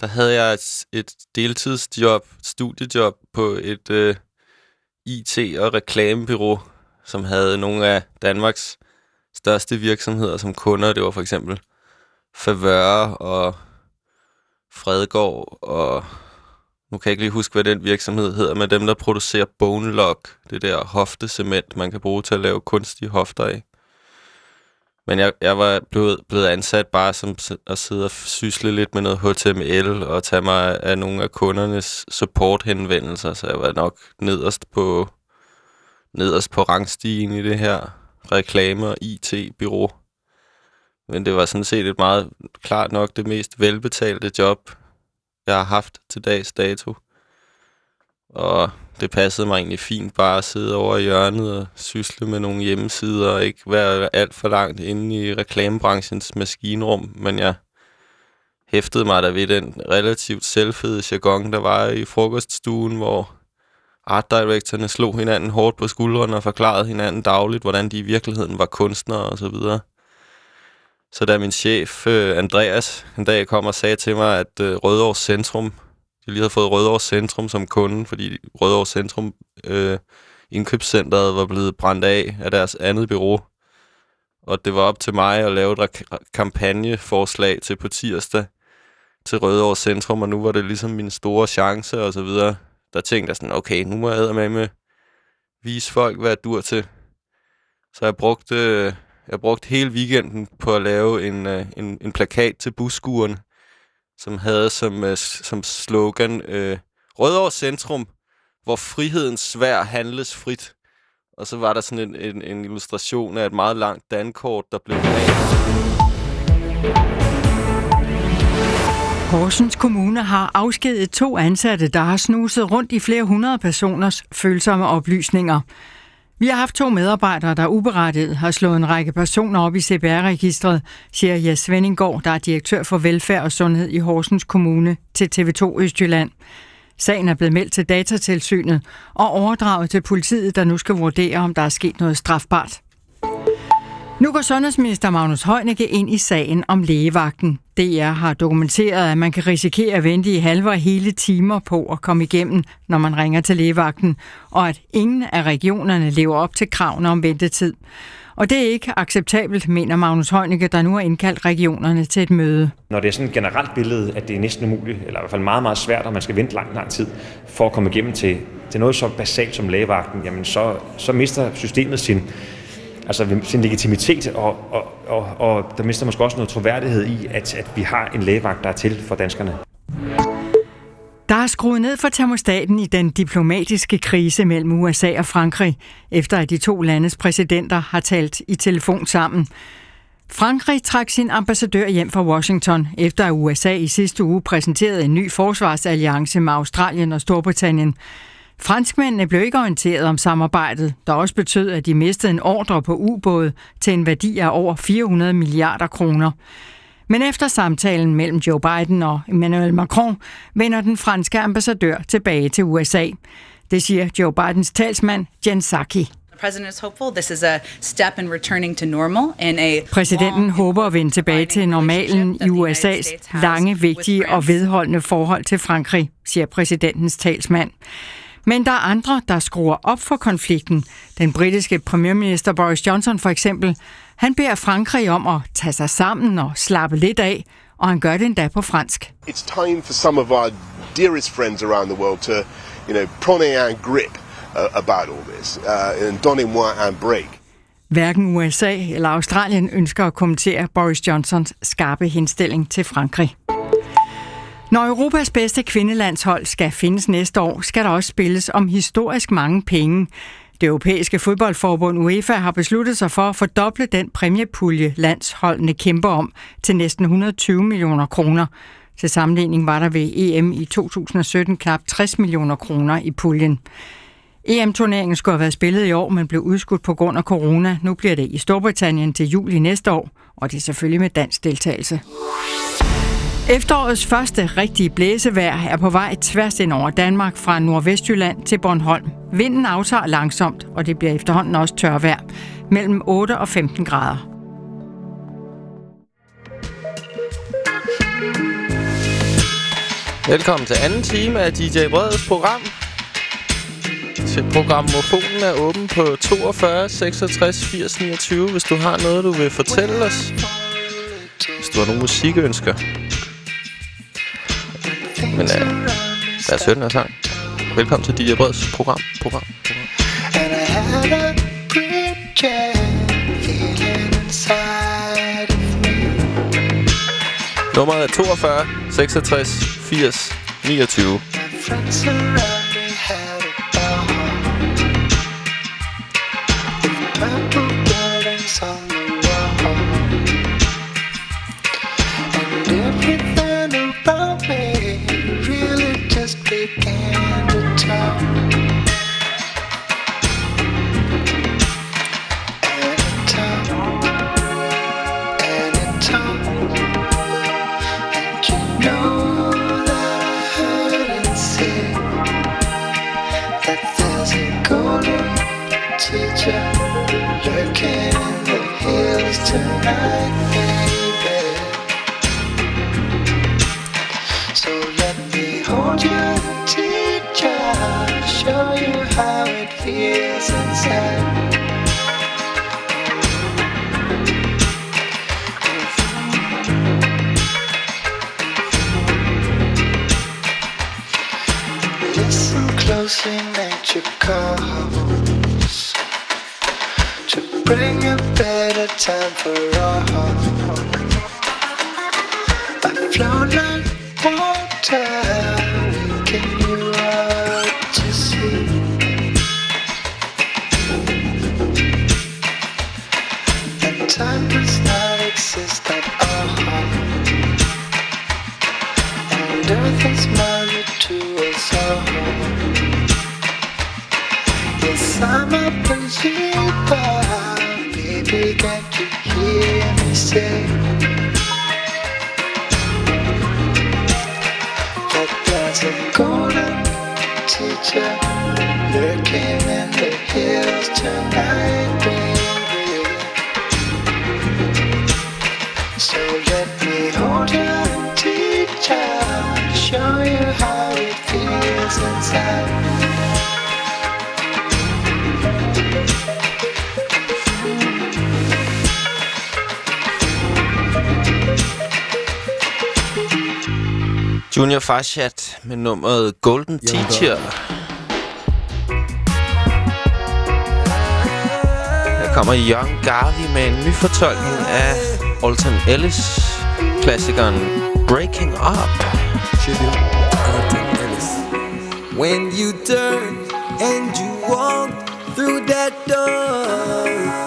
der havde jeg et, et deltidsjob, studiejob på et øh, IT- og reklamebyrå, som havde nogle af Danmarks største virksomheder som kunder. Det var for eksempel Favøre og Fredegård og nu kan jeg ikke lige huske, hvad den virksomhed hedder, men dem, der producerer Bone Lock, det der hoftecement, man kan bruge til at lave kunstige hofter af. Men jeg, jeg var blevet, blevet ansat bare som at sidde og sysle lidt med noget HTML og tage mig af nogle af kundernes support-henvendelser, så jeg var nok nederst på, nederst på rangstigen i det her reklame- og IT-byrå. Men det var sådan set et meget klart nok det mest velbetalte job, jeg har haft til dags dato. Og det passede mig egentlig fint bare at sidde over i hjørnet og sysle med nogle hjemmesider og ikke være alt for langt inde i reklamebranchens maskinrum. Men jeg hæftede mig der ved den relativt selvfede jargon, der var i frokoststuen, hvor art directorne slog hinanden hårdt på skuldrene og forklarede hinanden dagligt, hvordan de i virkeligheden var kunstnere og så videre. Så da min chef, øh, Andreas, en dag kom og sagde til mig, at øh, Rødovre Centrum, de lige havde fået Rødovre Centrum som kunde, fordi Rødovre Centrum øh, indkøbscenteret var blevet brændt af af deres andet bureau. Og det var op til mig at lave et kampagneforslag til på tirsdag til Rødovre Centrum, og nu var det ligesom min store chance og så videre. Der tænkte jeg sådan, okay, nu må jeg med med vise folk, hvad jeg dur til. Så jeg brugte, øh, jeg brugte hele weekenden på at lave en, øh, en, en plakat til busskuren, som havde som, øh, som slogan øh, Rødovre Centrum, hvor frihedens svær handles frit. Og så var der sådan en, en, en illustration af et meget langt dankort, der blev Horsens Kommune har afskedet to ansatte, der har snuset rundt i flere hundrede personers følsomme oplysninger. Vi har haft to medarbejdere, der uberettiget har slået en række personer op i CPR-registret, siger Jes Svendinggaard, der er direktør for velfærd og sundhed i Horsens Kommune til TV2 Østjylland. Sagen er blevet meldt til datatilsynet og overdraget til politiet, der nu skal vurdere, om der er sket noget strafbart. Nu går sundhedsminister Magnus Heunicke ind i sagen om lægevagten. DR har dokumenteret, at man kan risikere at vente i halve og hele timer på at komme igennem, når man ringer til lægevagten, og at ingen af regionerne lever op til kravene om ventetid. Og det er ikke acceptabelt, mener Magnus Heunicke, der nu har indkaldt regionerne til et møde. Når det er sådan et generelt billede, at det er næsten umuligt, eller i hvert fald meget, meget svært, og man skal vente lang, lang tid for at komme igennem til, til noget så basalt som lægevagten, jamen så, så mister systemet sin, altså sin legitimitet, og, og, og, og der mister måske også noget troværdighed i, at, at vi har en lægevagt, der er til for danskerne. Der er skruet ned for termostaten i den diplomatiske krise mellem USA og Frankrig, efter at de to landes præsidenter har talt i telefon sammen. Frankrig trak sin ambassadør hjem fra Washington, efter at USA i sidste uge præsenterede en ny forsvarsalliance med Australien og Storbritannien. Franskmændene blev ikke orienteret om samarbejdet, der også betød, at de mistede en ordre på ubåde til en værdi af over 400 milliarder kroner. Men efter samtalen mellem Joe Biden og Emmanuel Macron, vender den franske ambassadør tilbage til USA. Det siger Joe Bidens talsmand Jen Psaki. Præsidenten håber at vende tilbage til normalen i USA's lange, vigtige og vedholdende forhold til Frankrig, siger præsidentens talsmand. Men der er andre, der skruer op for konflikten. Den britiske premierminister Boris Johnson for eksempel, han beder Frankrig om at tage sig sammen og slappe lidt af, og han gør det endda på fransk. It's time for some of our dearest friends around the world to, you know, prenez un grip uh, about all this, uh, and donnez-moi un break. Hverken USA eller Australien ønsker at kommentere Boris Johnsons skarpe henstilling til Frankrig. Når Europas bedste kvindelandshold skal findes næste år, skal der også spilles om historisk mange penge. Det europæiske fodboldforbund UEFA har besluttet sig for at fordoble den præmiepulje, landsholdene kæmper om, til næsten 120 millioner kroner. Til sammenligning var der ved EM i 2017 knap 60 millioner kroner i puljen. EM-turneringen skulle have været spillet i år, men blev udskudt på grund af corona. Nu bliver det i Storbritannien til juli næste år, og det er selvfølgelig med dansk deltagelse. Efterårets første rigtige blæsevejr er på vej tværs ind over Danmark fra Nordvestjylland til Bornholm. Vinden aftager langsomt, og det bliver efterhånden også tørvejr. Mellem 8 og 15 grader. Velkommen til anden time af DJ Breds program. Til Programmofonen er åben på 42 66 80 29, hvis du har noget, du vil fortælle os. Hvis du har nogle musikønsker. Men uh, lad os høre den her sang. Velkommen til DJ Breds program. program. And I had a preacher feeling inside of me. Nummeret er 42 66 80 29. Listen closely, nature calls to bring a better time for all. I flow like water, a believer. Baby, can't you hear me say that there's a golden teacher lurking in the hills tonight, Junior Fashat med nummeret Golden Teacher. Her kommer Young Garvey med en ny fortolkning af Alton Ellis klassikeren Breaking Up. When you turn and you walk through that door,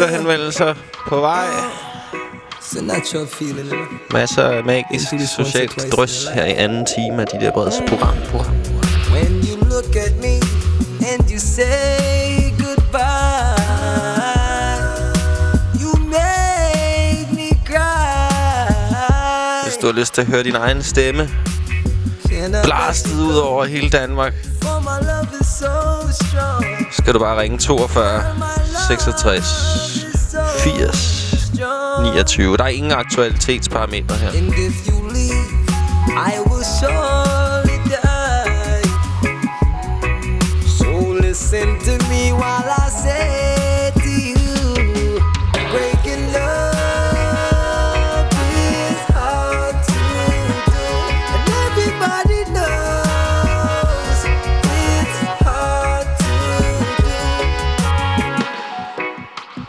lytterhenvendelser på vej. Masser af magisk socialt drøs her i anden time af de der breds program. When you look at me and you say goodbye, you made me cry. Hvis du har lyst til at høre din egen stemme blastet ud over hele Danmark, skal du bare ringe 42 66 80 29. Der er ingen aktualitetsparametre her. And if you leave, I will show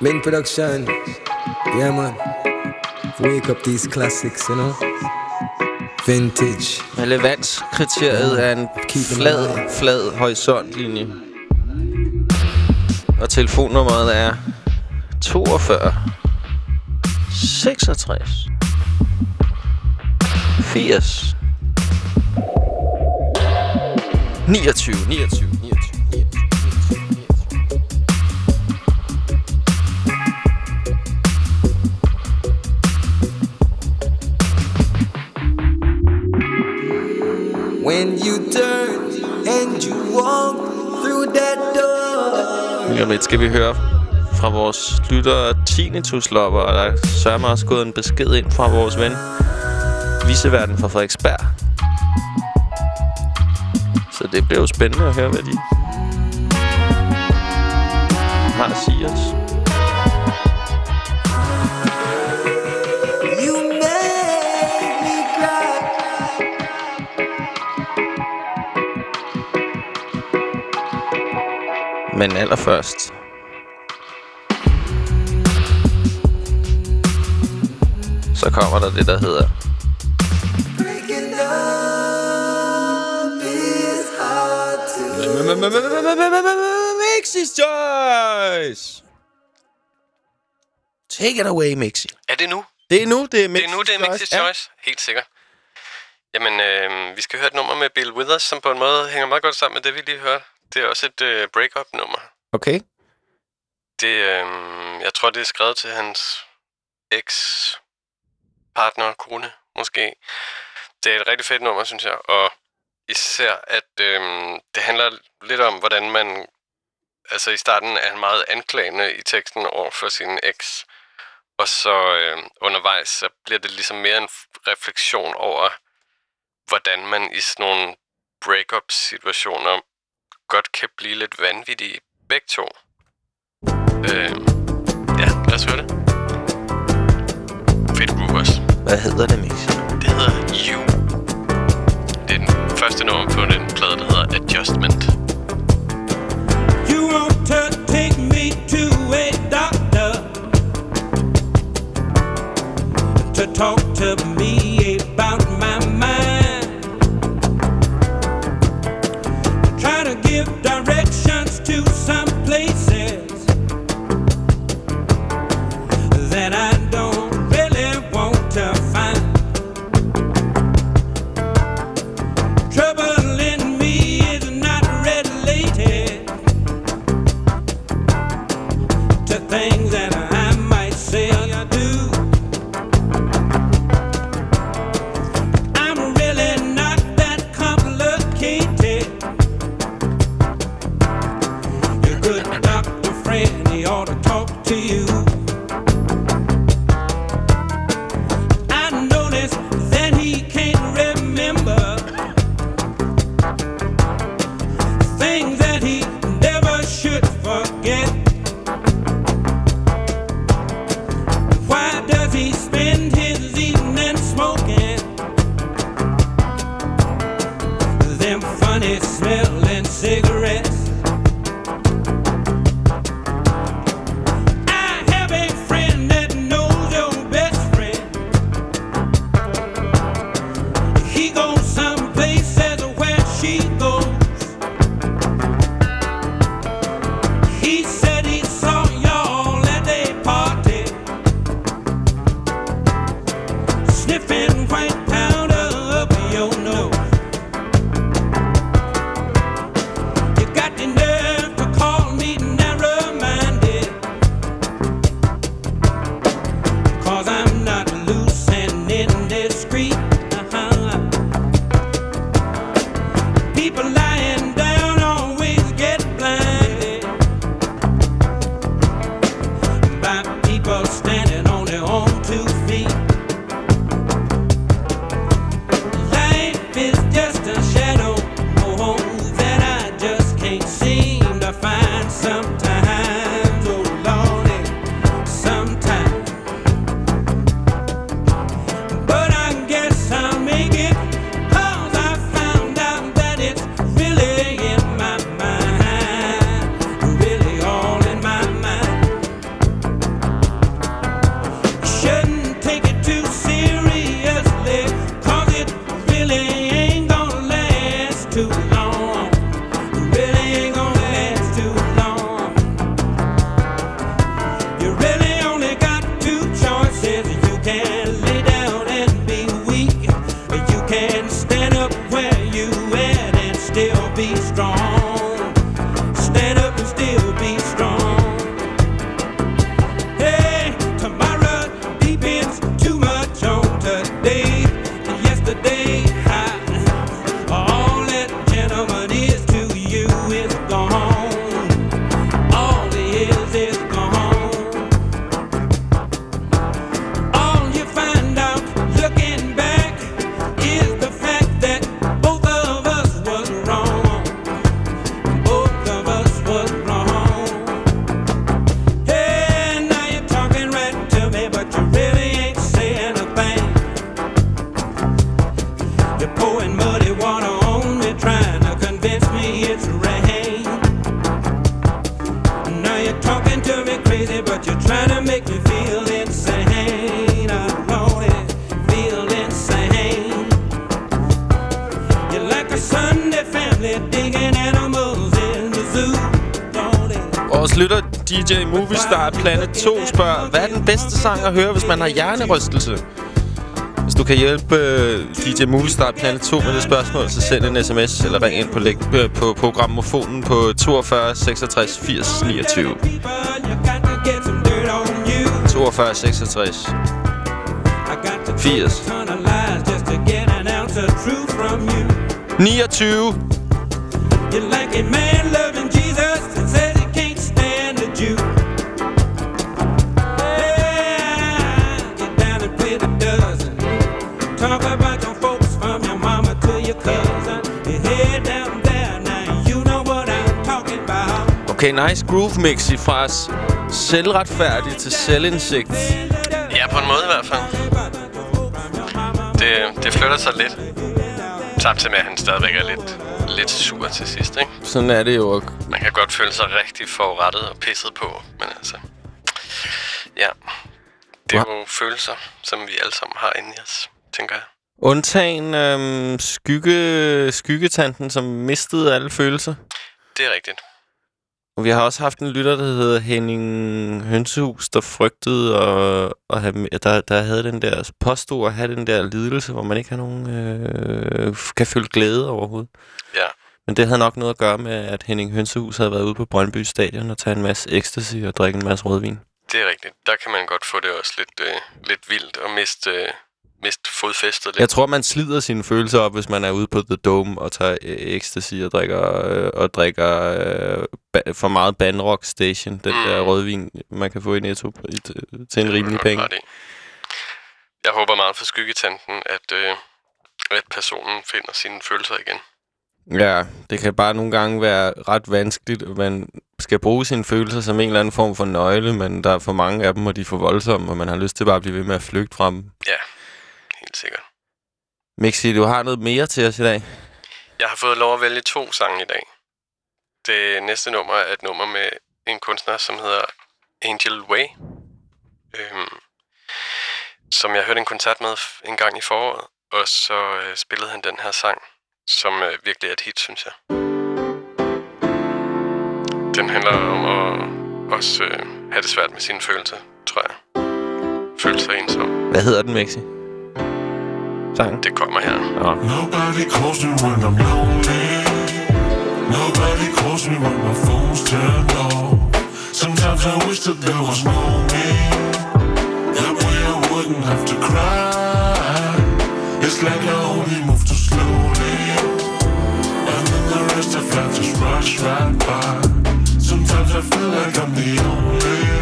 Main production, yeah man. Wake up these classics, you know. Vintage. Relevanskriteriet er en flad, flad horisontlinje. Og telefonnummeret er 42 66 80 29 29 29 When you turn and you walk through that door. Lige om lidt skal vi høre fra vores lytter Tinnituslopper, og der sørger sørger også gået en besked ind fra vores ven Viseverden fra Frederiksberg. Så det bliver jo spændende at høre, hvad de har at sige os. Men allerførst... Så kommer der det, der hedder... Mixis Choice! Take it away, Mixi. Er det nu? Det er nu, det er Det er nu, det er Mix's Ja. Choice. Helt sikkert. Jamen, øh, vi skal høre et nummer med Bill Withers, som på en måde hænger meget godt sammen med det, vi lige hørte. Det er også et øh, break-up-nummer. Okay. Det, øh, jeg tror, det er skrevet til hans eks-partner, kone, måske. Det er et rigtig fedt nummer, synes jeg. Og især, at øh, det handler lidt om, hvordan man... Altså, i starten er han meget anklagende i teksten over for sin eks. Og så øh, undervejs, så bliver det ligesom mere en refleksion over, hvordan man i sådan nogle break-up-situationer godt kan blive lidt vanvittige begge to. Øh, ja, lad os høre det. Fedt groove også. Hvad hedder det, Mixi? Det hedder You. Det er den første nummer på den plade, der hedder Adjustment. You want to take me to a doctor to talk to me about to talk to you. sang at høre, hvis man har hjernerystelse. Hvis du kan hjælpe øh, DJ Movistar Planet 2 med det spørgsmål, så send en sms eller ring ind på, øh, på programmofonen på 42 66 80 29. 42 66 80 29 Okay, nice groove mix fra selvretfærdig til selvindsigt. Ja, på en måde i hvert fald. Det, det flytter sig lidt. Samtidig med, at han stadigvæk er lidt, lidt sur til sidst, ikke? Sådan er det jo. Man kan godt føle sig rigtig forurettet og pisset på, men altså... Ja, det er jo følelser, som vi alle sammen har inde i os, tænker jeg. Undtagen øhm, skygge, skyggetanten, som mistede alle følelser. Det er rigtigt. Og vi har også haft en lytter, der hedder Henning Hønsehus, der frygtede at, at have, der, der havde den der påstod at have den der lidelse, hvor man ikke har nogen, øh, kan føle glæde overhovedet. Ja. Men det havde nok noget at gøre med, at Henning Hønsehus havde været ude på Brøndby Stadion og tage en masse ecstasy og drikke en masse rødvin. Det er rigtigt. Der kan man godt få det også lidt, øh, lidt vildt og miste, øh, miste fodfæstet lidt. Jeg tror, man slider sine følelser op, hvis man er ude på The Dome og tager øh, ecstasy og drikker, øh, og drikker øh, ba- for meget Bandrock Station, den mm. der rødvin, man kan få i Netto i, t- til en rimelig penge. Jeg håber meget for skyggetanten, at, øh, at personen finder sine følelser igen. Ja, det kan bare nogle gange være ret vanskeligt. at Man skal bruge sine følelser som en eller anden form for nøgle, men der er for mange af dem, og de er for voldsomme, og man har lyst til bare at blive ved med at flygte fra dem. Ja, helt sikkert. Mixi, du har noget mere til os i dag? Jeg har fået lov at vælge to sange i dag. Det næste nummer er et nummer med en kunstner, som hedder Angel Way. Øhm, som jeg hørte en koncert med en gang i foråret. Og så øh, spillede han den her sang, som øh, virkelig er et hit, synes jeg. Den handler om at også øh, have det svært med sine følelser, tror jeg. Føle sig ensom. Hvad hedder den, Mixi? Sangen? Det kommer her. Ja. Nobody calls me when I'm lonely. Nobody calls me when my phone's turned off. Sometimes I wish that there was no me. That way I wouldn't have to cry. It's like I only move too slowly. And then the rest of life just rush right by. Sometimes I feel like I'm the only.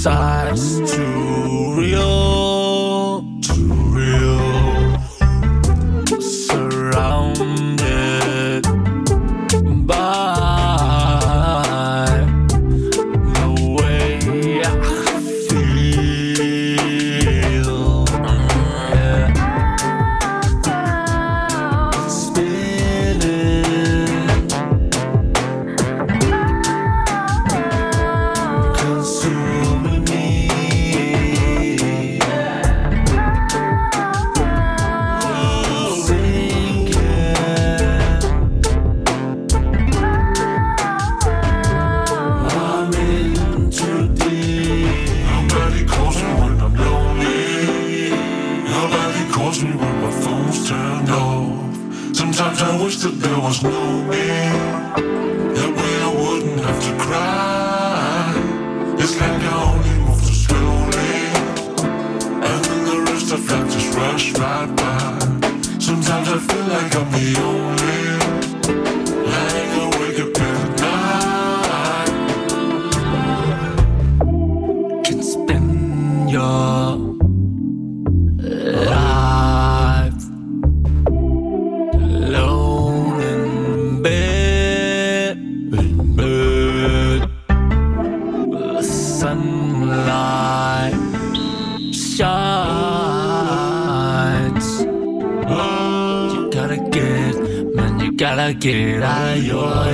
Side. You gotta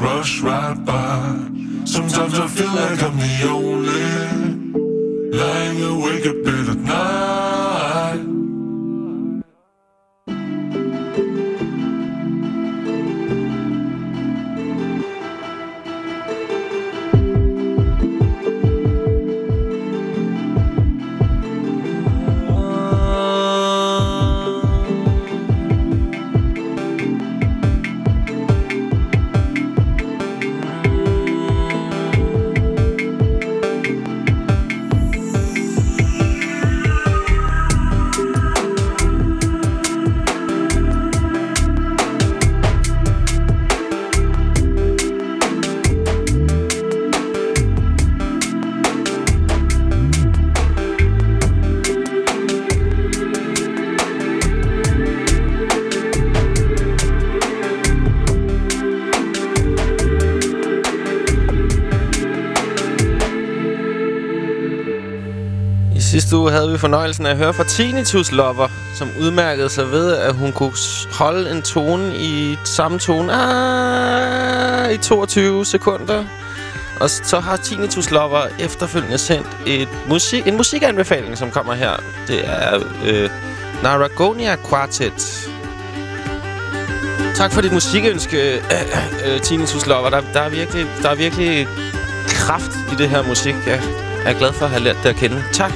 rush right vi fornøjelsen af at høre fra Tinnitus Lover, som udmærkede sig ved, at hun kunne holde en tone i samme tone ah, i 22 sekunder. Og så har Tinnitus Lover efterfølgende sendt et musik, en musikanbefaling, som kommer her. Det er øh, Naragonia Quartet. Tak for dit musikønske, øh, øh, Tinnitus Lover. Der, der, er virkelig, der er virkelig kraft i det her musik. Jeg er glad for at have lært det at kende. Tak.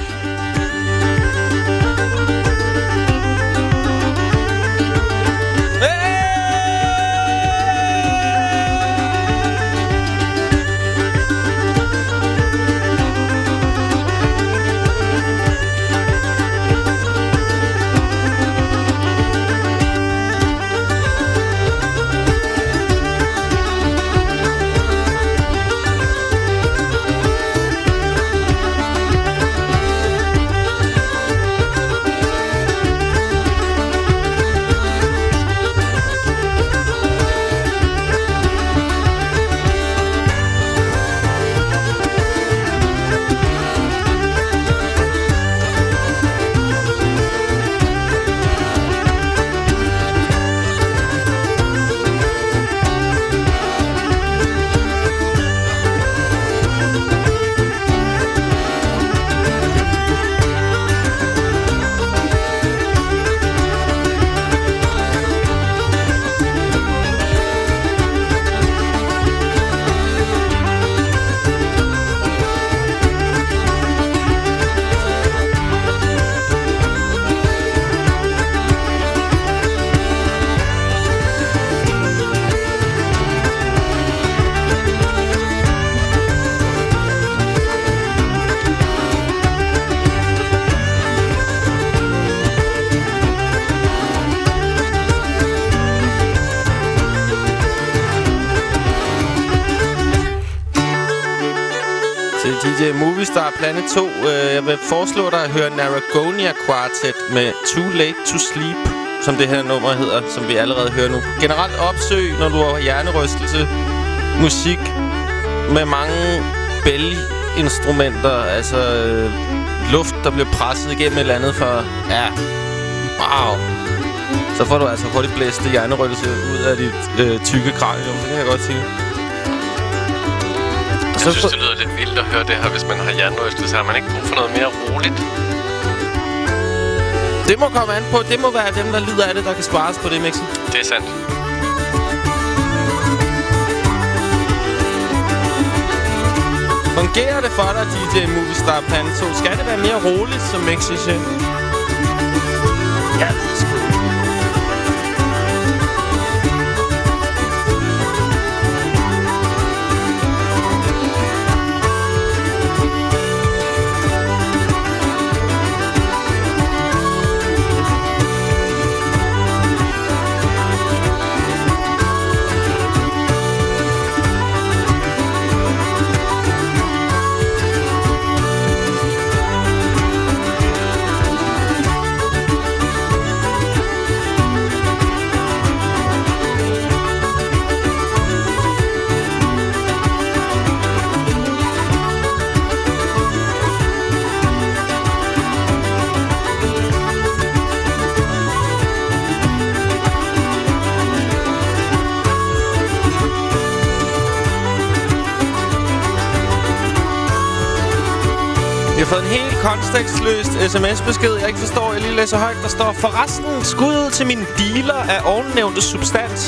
Movistar Planet 2. Øh, jeg vil foreslå dig at høre Narragonia Quartet med Too Late to Sleep, som det her nummer hedder, som vi allerede hører nu. Generelt opsøg, når du har hjernerystelse, musik med mange bælginstrumenter, altså øh, luft, der bliver presset igennem et eller andet for... Ja, wow. Så får du altså hurtigt blæst det hjernerystelse ud af dit øh, tykke kranium, det kan jeg godt sige. Jeg synes, det lyder lidt vildt at høre det her, hvis man har hjernerystelse. Har man ikke brug for noget mere roligt? Det må komme an på. Det må være dem, der lider af det, der kan spares på det, Mixi. Det er sandt. Fungerer det for dig, DJ Movistar Planet 2? Skal det være mere roligt, som siger? Ja, fået en helt kontekstløst sms-besked, jeg ikke forstår. Jeg lige læser højt. Der står, forresten skud til min dealer af ovennævnte substans,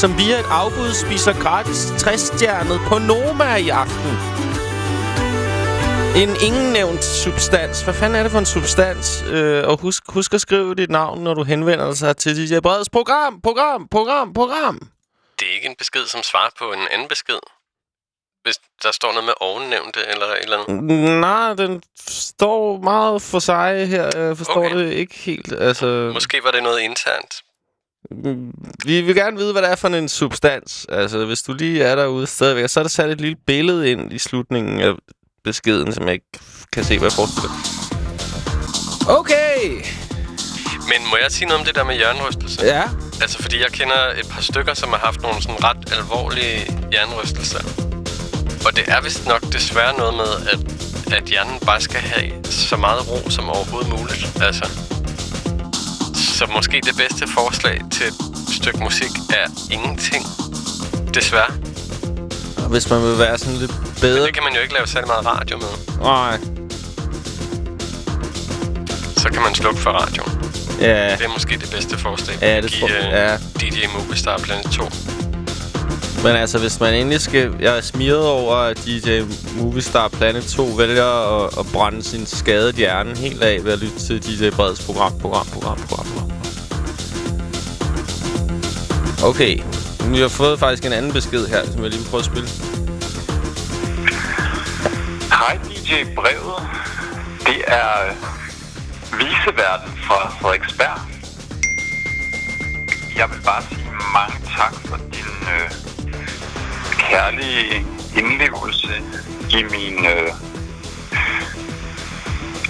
som via et afbud spiser gratis 60-stjernet på Noma i aften. En ingen nævnt substans. Hvad fanden er det for en substans? Øh, og husk, husk at skrive dit navn, når du henvender dig til DJ Breds program, program, program, program. Det er ikke en besked, som svarer på en anden besked. Hvis der står noget med ovennævnte eller et eller andet. Nej, den står meget for sig her. Jeg forstår okay. det ikke helt. Altså, Måske var det noget internt. vi vil gerne vide, hvad det er for en substans. Altså, hvis du lige er derude stadigvæk, så er der sat et lille billede ind i slutningen af beskeden, som jeg ikke kan se, hvad jeg forestiller. Okay! Men må jeg sige noget om det der med hjernerystelse? Ja. Altså, fordi jeg kender et par stykker, som har haft nogle sådan ret alvorlige hjernerystelser. Og det er vist nok desværre noget med, at, at hjernen bare skal have så meget ro som overhovedet muligt. Altså. Så måske det bedste forslag til et stykke musik er ingenting. Desværre. Og hvis man vil være sådan lidt bedre... Men det kan man jo ikke lave særlig meget radio med. Nej. Så kan man slukke for radioen. Ja. Det er måske det bedste forslag. Ja, det Give, tror jeg. øh, Ja. DJ Movistar Planet 2. Men altså, hvis man endelig skal... Jeg er smiret over, at DJ Movistar Planet 2 vælger at, at brænde sin skadede hjerne helt af ved at lytte til DJ Breds program, program, program, program, program. Okay. Vi har fået faktisk en anden besked her, som jeg lige vil prøve at spille. Hej DJ Brevet. Det er øh, viseverden fra Frederiksberg. Jeg vil bare sige mange tak for din øh, kærlige indlevelse i mine øh,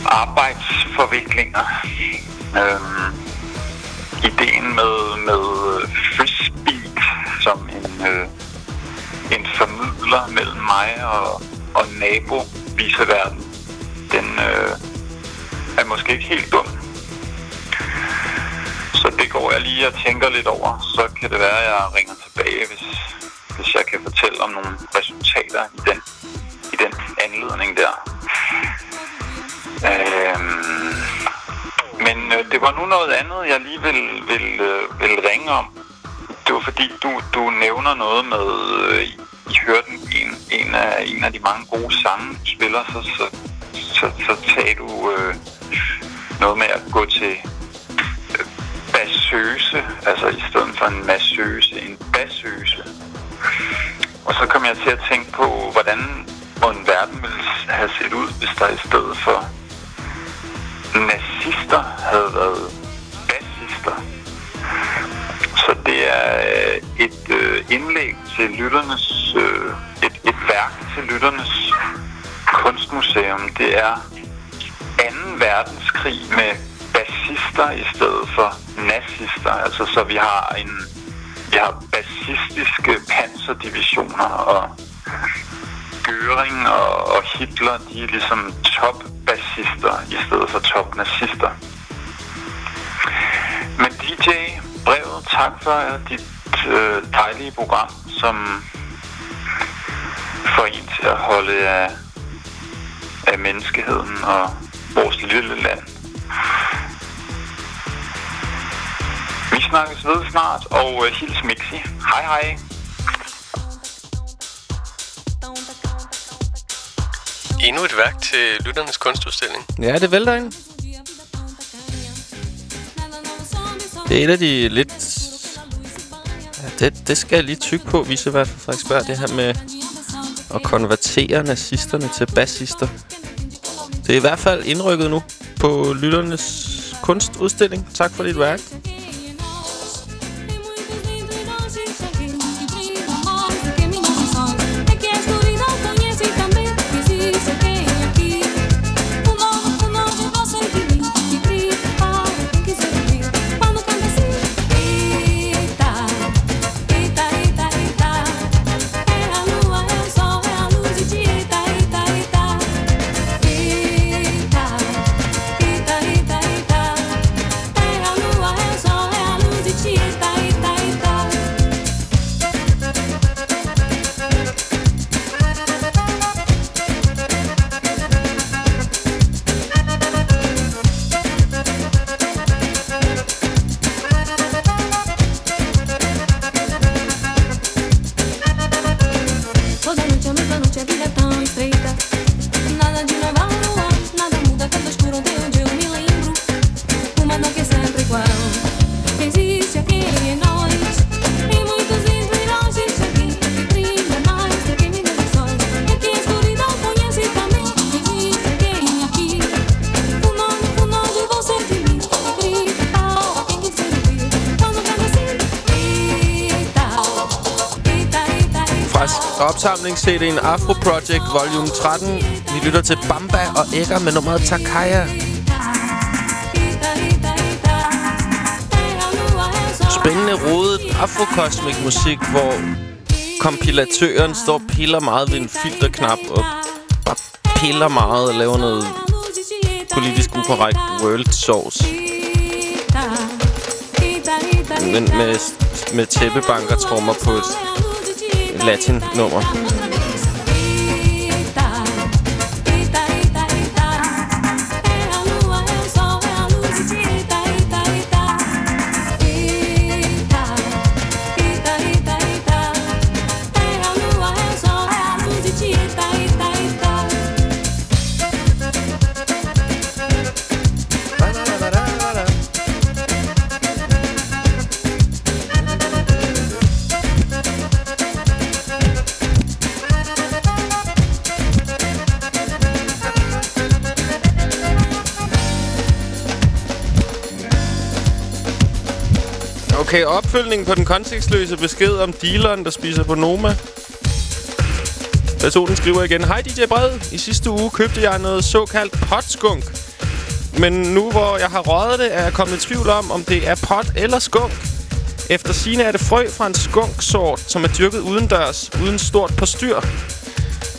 arbejdsforviklinger. Øhm, ideen med, med frisbeat som en, øh, en formidler mellem mig og, og nabo viseverden, den øh, er måske ikke helt dum. Så det går jeg lige og tænker lidt over. Så kan det være, at jeg ringer tilbage, hvis, hvis jeg kan fortælle om nogle resultater i den, i den anledning der. Øhm, men øh, det var nu noget andet, jeg lige vil, vil, øh, vil ringe om. Det var fordi, du, du nævner noget med, øh, I, hørte en, en, af, en af de mange gode sange, du spiller, så, så, så, så tager du øh, noget med at gå til øh, bassøse, altså i stedet for en massøse, en bassøse. Og så kom jeg til at tænke på, hvordan må en verden ville have set ud, hvis der i stedet for nazister havde været bassister. Så det er øh, et øh, indlæg til lytternes, øh, et, et værk til lytternes kunstmuseum, det er 2. verdenskrig med bassister i stedet for nazister. Altså, så vi har en vi har bassistiske panserdivisioner, og Göring og, og Hitler, de er ligesom top-bassister i stedet for top-nazister. Men DJ, brevet, tak for dit øh, dejlige program, som får en til at holde af, af menneskeheden og vores lille land. Vi snakkes ved snart, og øh, hils Mixi. Hej hej. Endnu et værk til Lytternes Kunstudstilling. Ja, det vælter ind. Det er et af de lidt... Ja, det, det skal jeg lige tykke på, visevært fra Frederiksberg. Det her med at konvertere nazisterne til bassister. Det er i hvert fald indrykket nu på Lytternes Kunstudstilling. Tak for dit værk. Opsamling CD'en Afro Project Volume 13. Vi lytter til Bamba og Ægger med nummeret Takaya. Spændende rodet afrokosmik musik, hvor kompilatøren står og piller meget ved en filterknap og bare piller meget og laver noget politisk ukorrekt world sauce. Men med, med tæppebanker trommer på et latin-nummer. Okay, opfølgningen på den kontekstløse besked om dealeren, der spiser på Noma. Personen skriver igen. Hej DJ Bred. I sidste uge købte jeg noget såkaldt potskunk. Men nu hvor jeg har røget det, er jeg kommet i tvivl om, om det er pot eller skunk. Efter sine er det frø fra en skunksort, som er dyrket udendørs, uden stort postyr.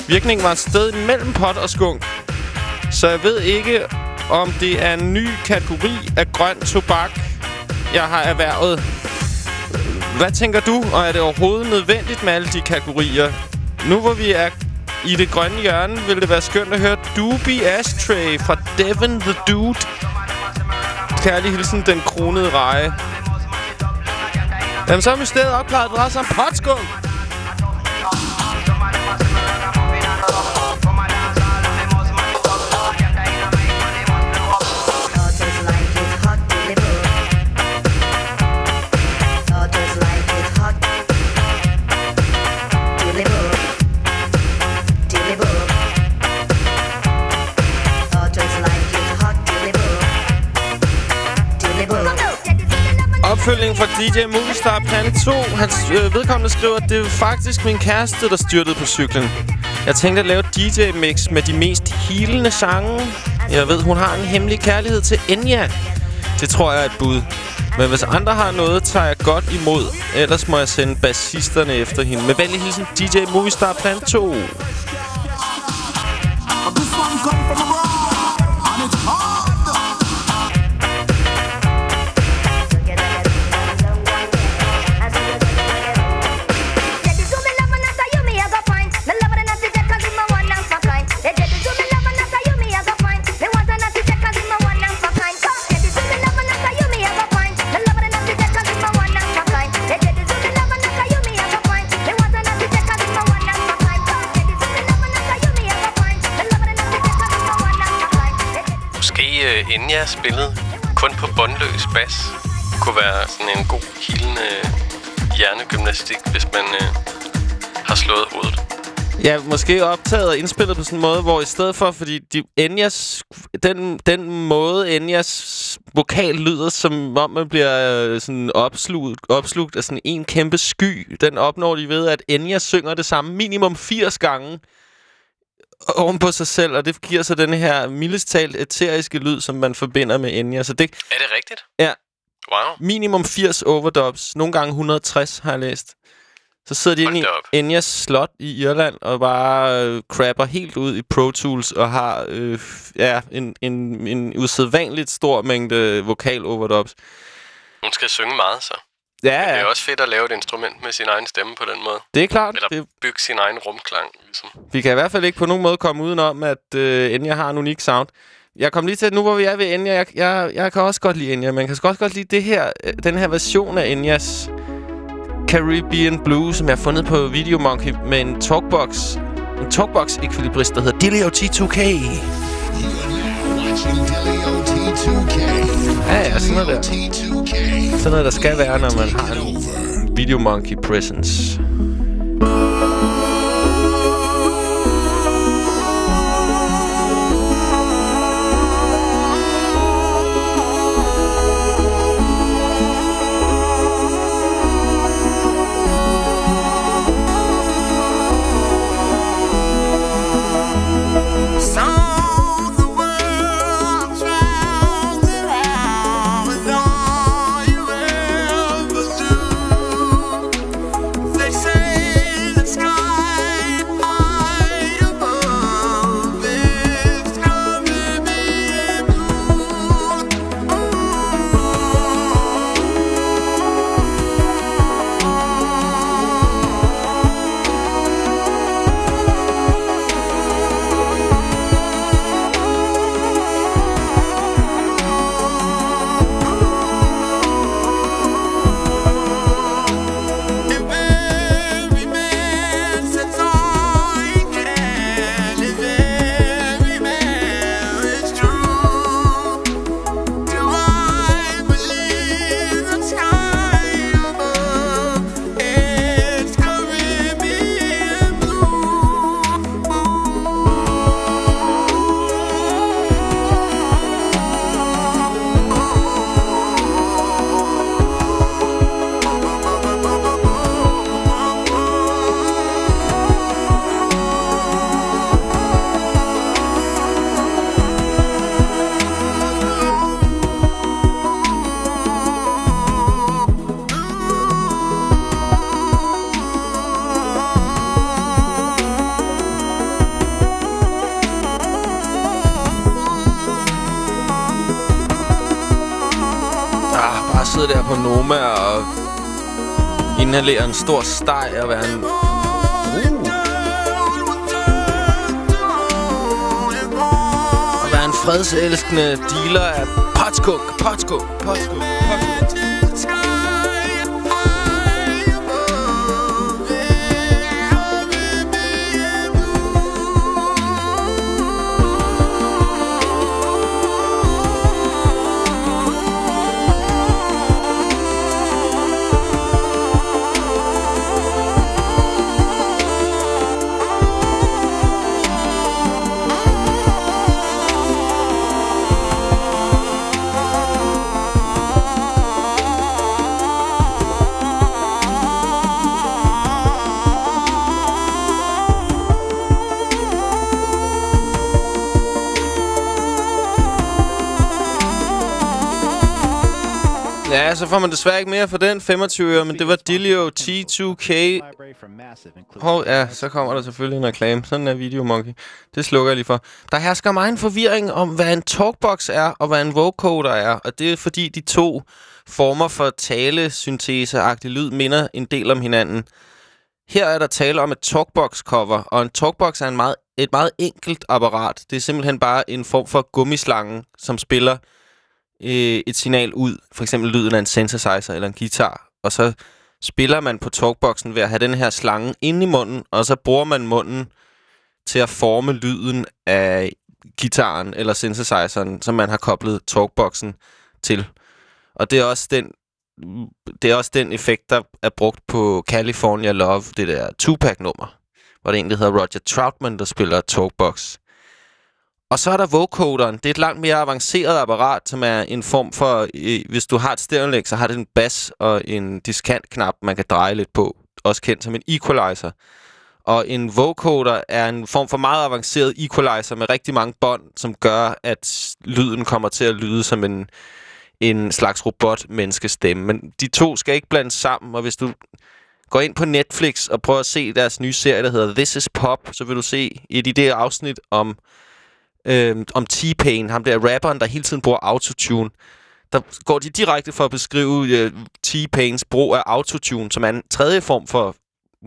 Virkningen var et sted mellem pot og skunk. Så jeg ved ikke, om det er en ny kategori af grøn tobak, jeg har erhvervet. Hvad tænker du, og er det overhovedet nødvendigt med alle de kategorier? Nu hvor vi er i det grønne hjørne, vil det være skønt at høre Doobie Ashtray fra Devin the Dude. Kærlig hilsen, den kronede reje. Jamen, så er mysteriet opklaret. Det drejer sig om potskum. Opfølgning fra DJ Movistar Planet 2. Hans øh, vedkommende skriver, at det er faktisk min kæreste, der styrtede på cyklen. Jeg tænkte at lave et DJ-mix med de mest healende sange. Jeg ved, hun har en hemmelig kærlighed til Enya. Det tror jeg er et bud. Men hvis andre har noget, tager jeg godt imod. Ellers må jeg sende bassisterne efter hende. Med venlig hilsen, DJ Movistar Plan 2. Måske uh, inden jeg spillede kun på båndløs bas, kunne være sådan en god hilende øh, hjernegymnastik, hvis man uh, har slået hovedet. Ja, måske optaget og indspillet på sådan en måde, hvor i stedet for, fordi de, Enyas, den, den måde Enyas vokal lyder, som om man bliver øh, sådan opslugt, opslugt af sådan en kæmpe sky, den opnår de ved, at Enya synger det samme minimum 80 gange oven på sig selv, og det giver så den her mildest talt eteriske lyd, som man forbinder med Enya. Så det, Er det rigtigt? ja, Wow. minimum 80 overdubs, nogle gange 160 har jeg læst. Så sidder de inde i Enyas slot i Irland og bare øh, crapper helt ud i Pro Tools og har øh, ja, en, en, en usædvanligt stor mængde vokal overdubs. Hun skal synge meget, så. Ja, Men det er ja. også fedt at lave et instrument med sin egen stemme på den måde. Det er klart. Eller Det- bygge sin egen rumklang, ligesom. Vi kan i hvert fald ikke på nogen måde komme udenom, at øh, Enya har en unik sound. Jeg kom lige til, nu hvor vi er ved Enya, jeg, jeg, jeg kan også godt lide Enya, men jeg kan også godt lide det her, øh, den her version af Enyas Caribbean Blue, som jeg har fundet på Videomonkey med en talkbox. En talkbox-ekvilibrist, der hedder Dilio T2K. Ja, ja, sådan noget der. Sådan noget, der skal være, når man har en Videomonkey presence. Der på og inhalere en stor steg og være en... Uh. Og være en fredselskende dealer af potskuk, potskuk, potskuk, potskuk. Får man desværre ikke mere for den 25 øre, men det var Dilio T2K. Hov, ja, så kommer der selvfølgelig en reklame. Sådan er Video Monkey. Det slukker jeg lige for. Der hersker meget en forvirring om, hvad en talkbox er, og hvad en vocoder er. Og det er fordi, de to former for talesyntese-agtig lyd minder en del om hinanden. Her er der tale om et talkbox-cover, og en talkbox er en meget, et meget enkelt apparat. Det er simpelthen bare en form for gummislange, som spiller øh, et signal ud. For eksempel lyden af en synthesizer eller en guitar. Og så spiller man på talkboxen ved at have den her slange inde i munden, og så bruger man munden til at forme lyden af gitaren eller synthesizeren, som man har koblet talkboxen til. Og det er også den det er også den effekt, der er brugt på California Love, det der Tupac-nummer, hvor det egentlig hedder Roger Troutman, der spiller talkbox. Og så er der vocoderen. Det er et langt mere avanceret apparat, som er en form for... Øh, hvis du har et stereoanlæg, så har det en bas og en diskantknap, man kan dreje lidt på. Også kendt som en equalizer. Og en vocoder er en form for meget avanceret equalizer med rigtig mange bånd, som gør, at lyden kommer til at lyde som en, en slags robot-menneskestemme. Men de to skal ikke blandes sammen, og hvis du går ind på Netflix og prøver at se deres nye serie, der hedder This is Pop, så vil du se i det afsnit om, øh, om T-Pain, ham der rapperen, der hele tiden bruger autotune. Der går de direkte for at beskrive øh, T-Pains brug af autotune, som er en tredje form for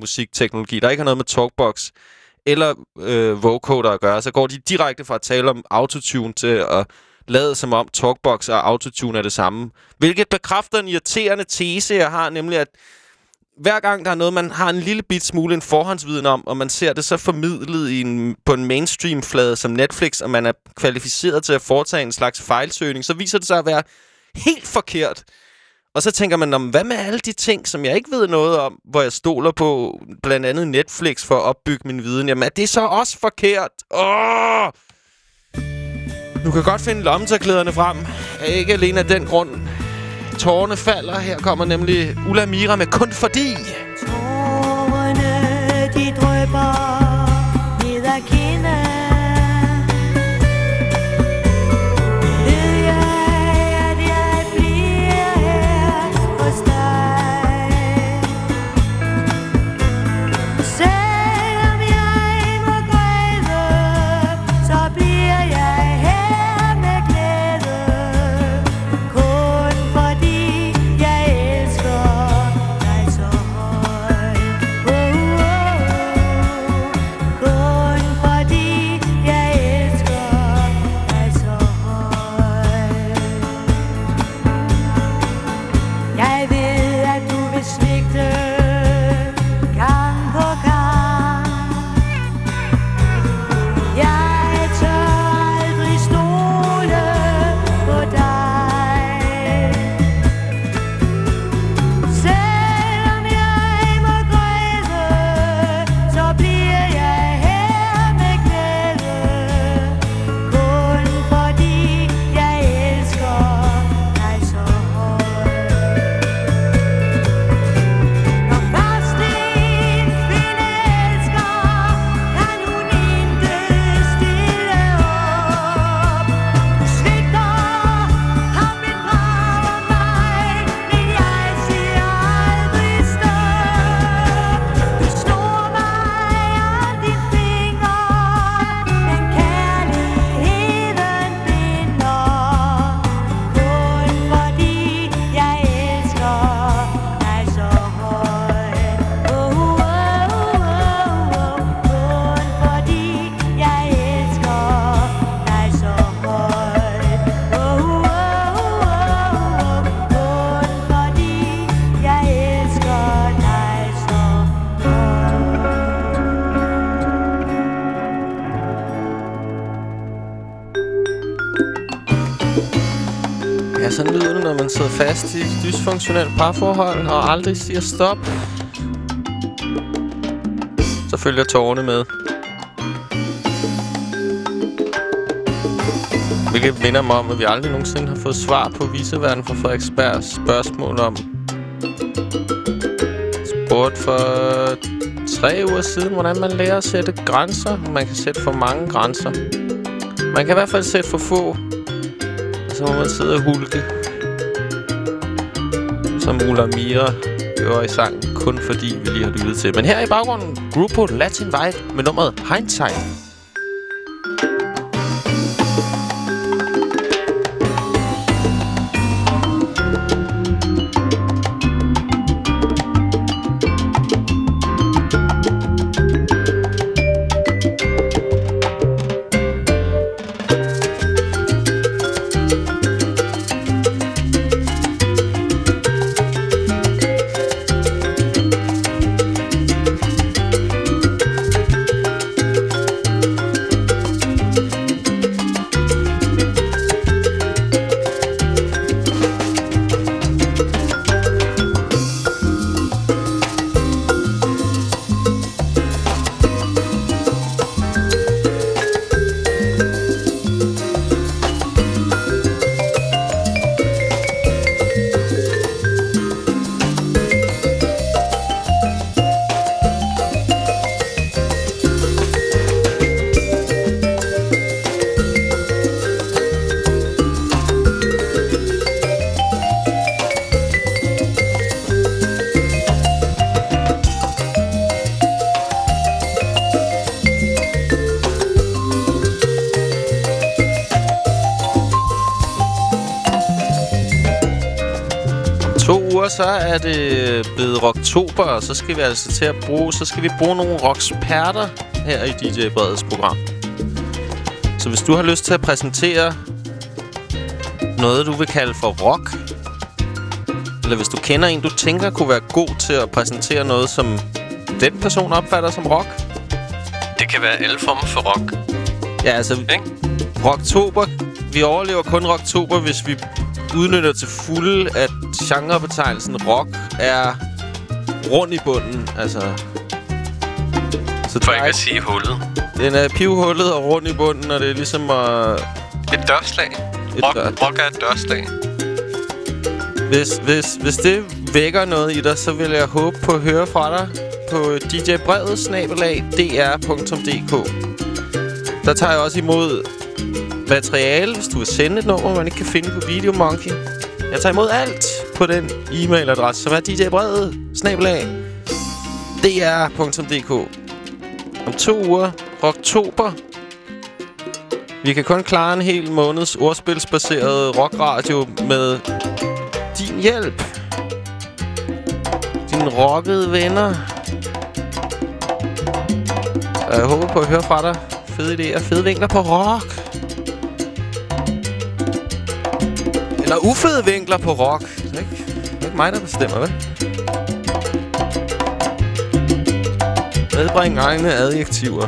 musikteknologi, der ikke har noget med talkbox eller øh, vocoder at gøre. Så går de direkte fra at tale om autotune til at lade som om talkbox og autotune er det samme. Hvilket bekræfter en irriterende tese, jeg har, nemlig at hver gang der er noget, man har en lille bit smule en forhåndsviden om, og man ser det så formidlet i en, på en mainstream-flade som Netflix, og man er kvalificeret til at foretage en slags fejlsøgning, så viser det sig at være helt forkert. Og så tænker man, hvad med alle de ting, som jeg ikke ved noget om, hvor jeg stoler på blandt andet Netflix for at opbygge min viden? Jamen, er det så også forkert? Åh! Du kan godt finde lommetørklæderne frem. Ikke alene af den grund. Tårerne falder. Her kommer nemlig Ulla Mira med Kun Fordi. Tårerne, de drøber sidder fast i et dysfunktionelt parforhold og aldrig siger stop. Så følger tårerne med. Hvilket minder mig om, at vi aldrig nogensinde har fået svar på viseverden fra Frederiksbergs spørgsmål om... Spurgt for tre uger siden, hvordan man lærer at sætte grænser. Man kan sætte for mange grænser. Man kan i hvert fald sætte for få. Og så må man sidde og hulke som Ulla Mira gjorde i sangen, kun fordi vi lige har lyttet til. Men her i baggrunden, Grupo Latin Vibe med nummeret Hindsight. Så er det blevet rocktober, og så skal vi altså til at bruge, så skal vi bruge nogle rocksperter her i DJ Breds program. Så hvis du har lyst til at præsentere noget, du vil kalde for rock, eller hvis du kender en, du tænker kunne være god til at præsentere noget, som den person opfatter som rock. Det kan være alle former for rock. Ja, altså, rocktober, vi overlever kun rocktober, hvis vi udnytter til fulde, at genrebetegnelsen rock er rund i bunden. Altså, så For ikke at sige hullet. Den er pivhullet og rund i bunden, og det er ligesom at... Et dørslag. Et rock, dør- rock er et dørslag. Hvis, hvis, hvis det vækker noget i dig, så vil jeg håbe på at høre fra dig på djbrevet snabelag dr.dk. Der tager jeg også imod materiale, hvis du vil sende et nummer, man ikke kan finde på Video Monkey. Jeg tager imod alt på den e-mailadresse, som er djbrevet snabelag dr.dk. Om to uger, oktober, vi kan kun klare en hel måneds ordspilsbaseret rockradio med din hjælp. Dine rockede venner. Og jeg håber på at høre fra dig. Fede idéer, fede vinkler på rock. Eller ufede vinkler på rock. Det er ikke, det er ikke mig, der bestemmer, vel? Medbring egne adjektiver.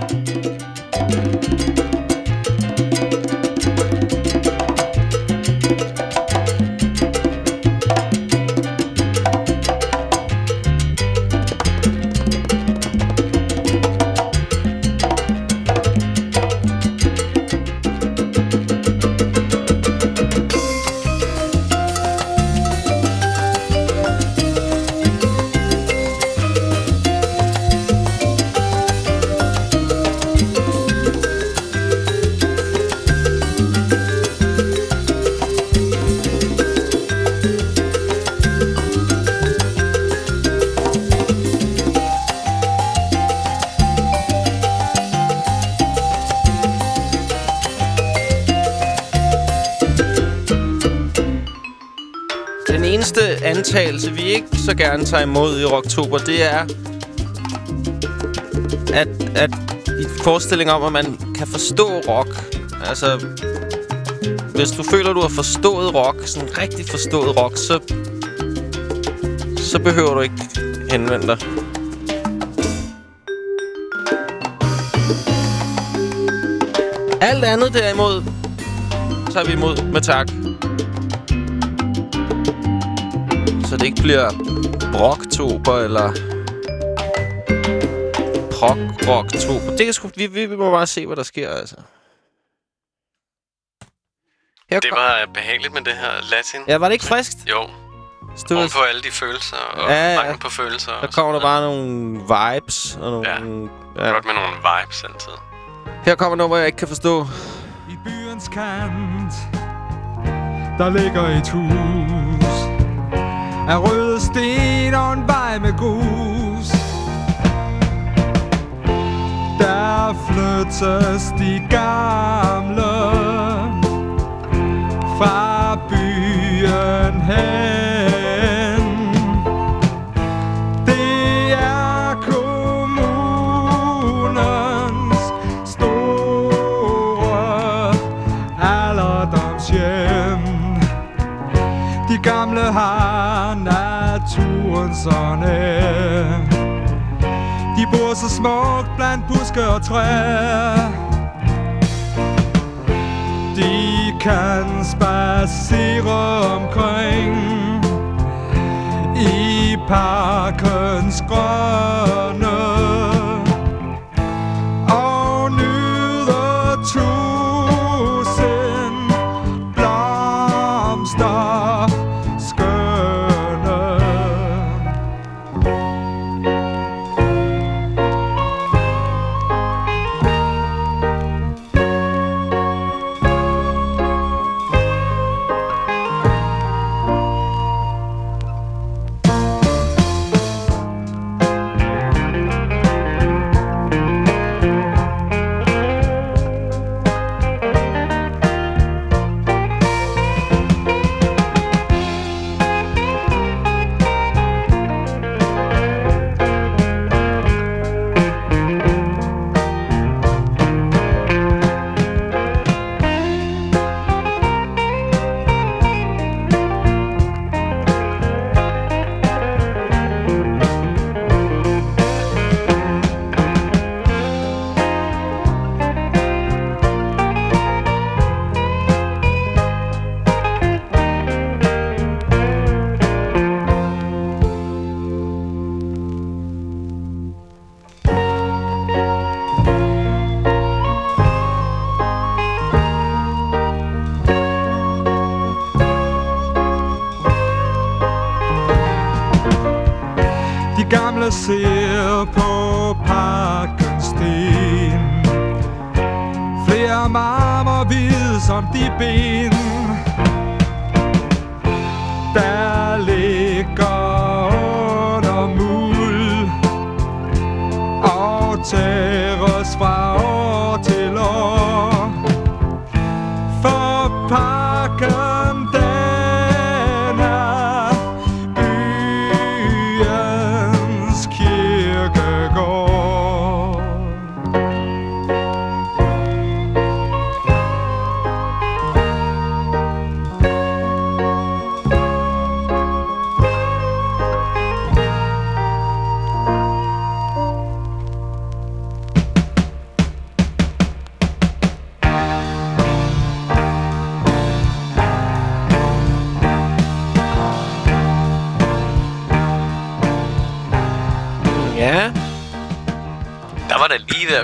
Antagelse, vi ikke så gerne tager imod i oktober, det er, at, at i forestilling om, at man kan forstå rock. Altså, hvis du føler, du har forstået rock, sådan rigtig forstået rock, så, så behøver du ikke henvende dig. Alt andet derimod, tager vi imod med tak. Bliver broktober eller prog-rocktober. Det kan sgu, vi, vi, vi må bare se, hvad der sker, altså. Her Det var behageligt med det her latin. Ja, var det ikke friskt? Jo. det var- Oven på alle de følelser og Ja, ja. mangel på følelser. Der kommer der bare nogle vibes og nogle... Ja. ja. Godt med nogle vibes altid. Her kommer noget, jeg ikke kan forstå. byens kant Der ligger et hus af røde sten og en vej med grus. Der flyttes de gamle fra byen hen. Det er kommunens store alderdomshjem. De gamle har naturen De bor så smukt blandt buske og træer. De kan spacere omkring I parkens grøn.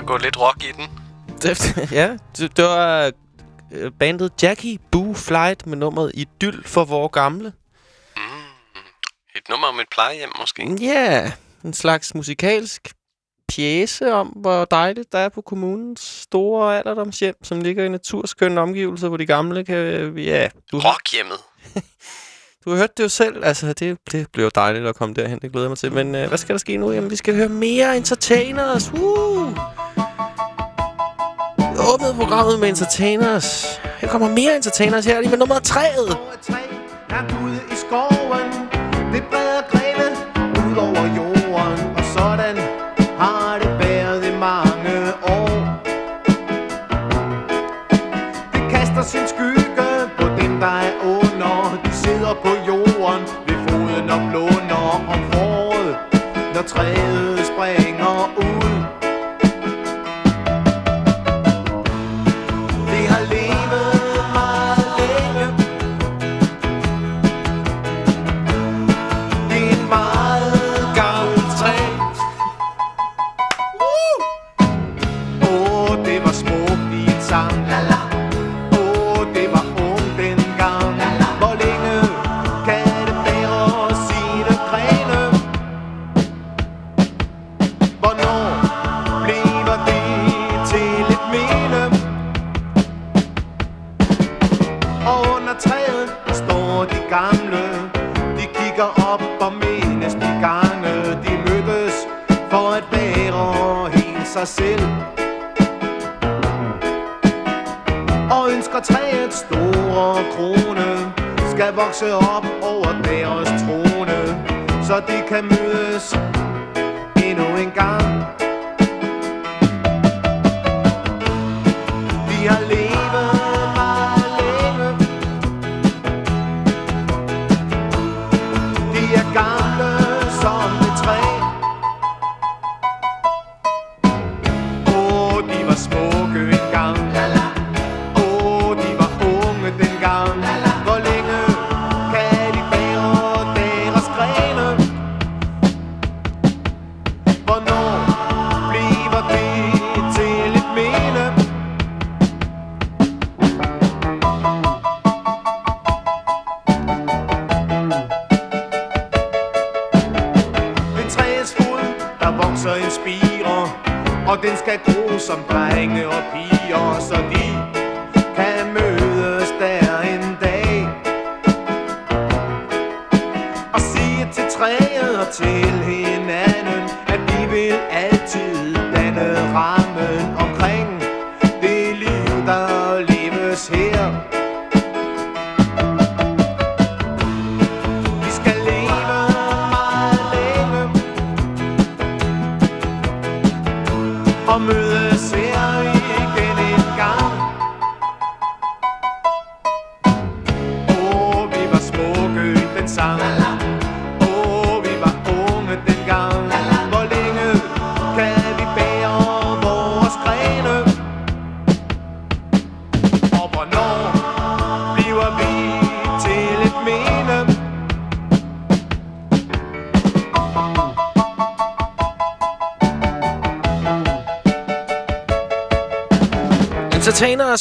Gå lidt rock i den. Ja, det, det var øh, bandet Jackie Boo Flight med nummeret Idyll for vores gamle. Et nummer om et plejehjem, måske. Ja, en slags musikalsk pjæse om, hvor dejligt der er på kommunens store alderdomshjem, som ligger i naturskønne omgivelser, hvor de gamle kan... øh, Ja, du, Rockhjemmet. Du hørte det jo selv. Altså, det, det blev dejligt at komme derhen. Det glæder jeg mig til. Men øh, hvad skal der ske nu? Jamen, vi skal høre mere Entertainers. Woo! Jeg åbnede programmet med Entertainers. Her kommer mere Entertainers her lige med nummer 3. Nummer 3.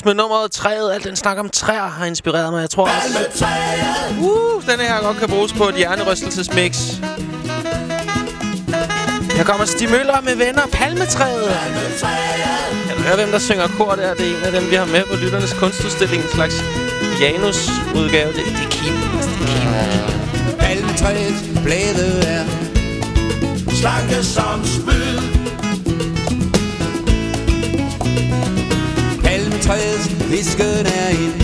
Lars med nummeret Træet. Alt den snak om træer har inspireret mig. Jeg tror også... Uh, den her godt kan bruges på et hjernerystelsesmix. Her kommer Stig Møller med venner Palmetræet. Kan du høre, hvem der synger kor der? Det er en af dem, vi har med på Lytternes Kunstudstilling. En slags Janus-udgave. Det, det er Kim. Palmetræet, blæde er slanke som spyd. is this good ain't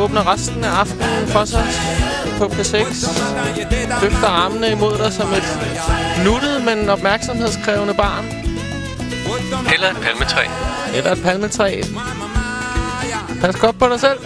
åbner resten af aftenen for sig på P6. Løfter armene imod dig som et nuttet, men opmærksomhedskrævende barn. Eller et palmetræ. Eller et palmetræ. Pas godt på dig selv.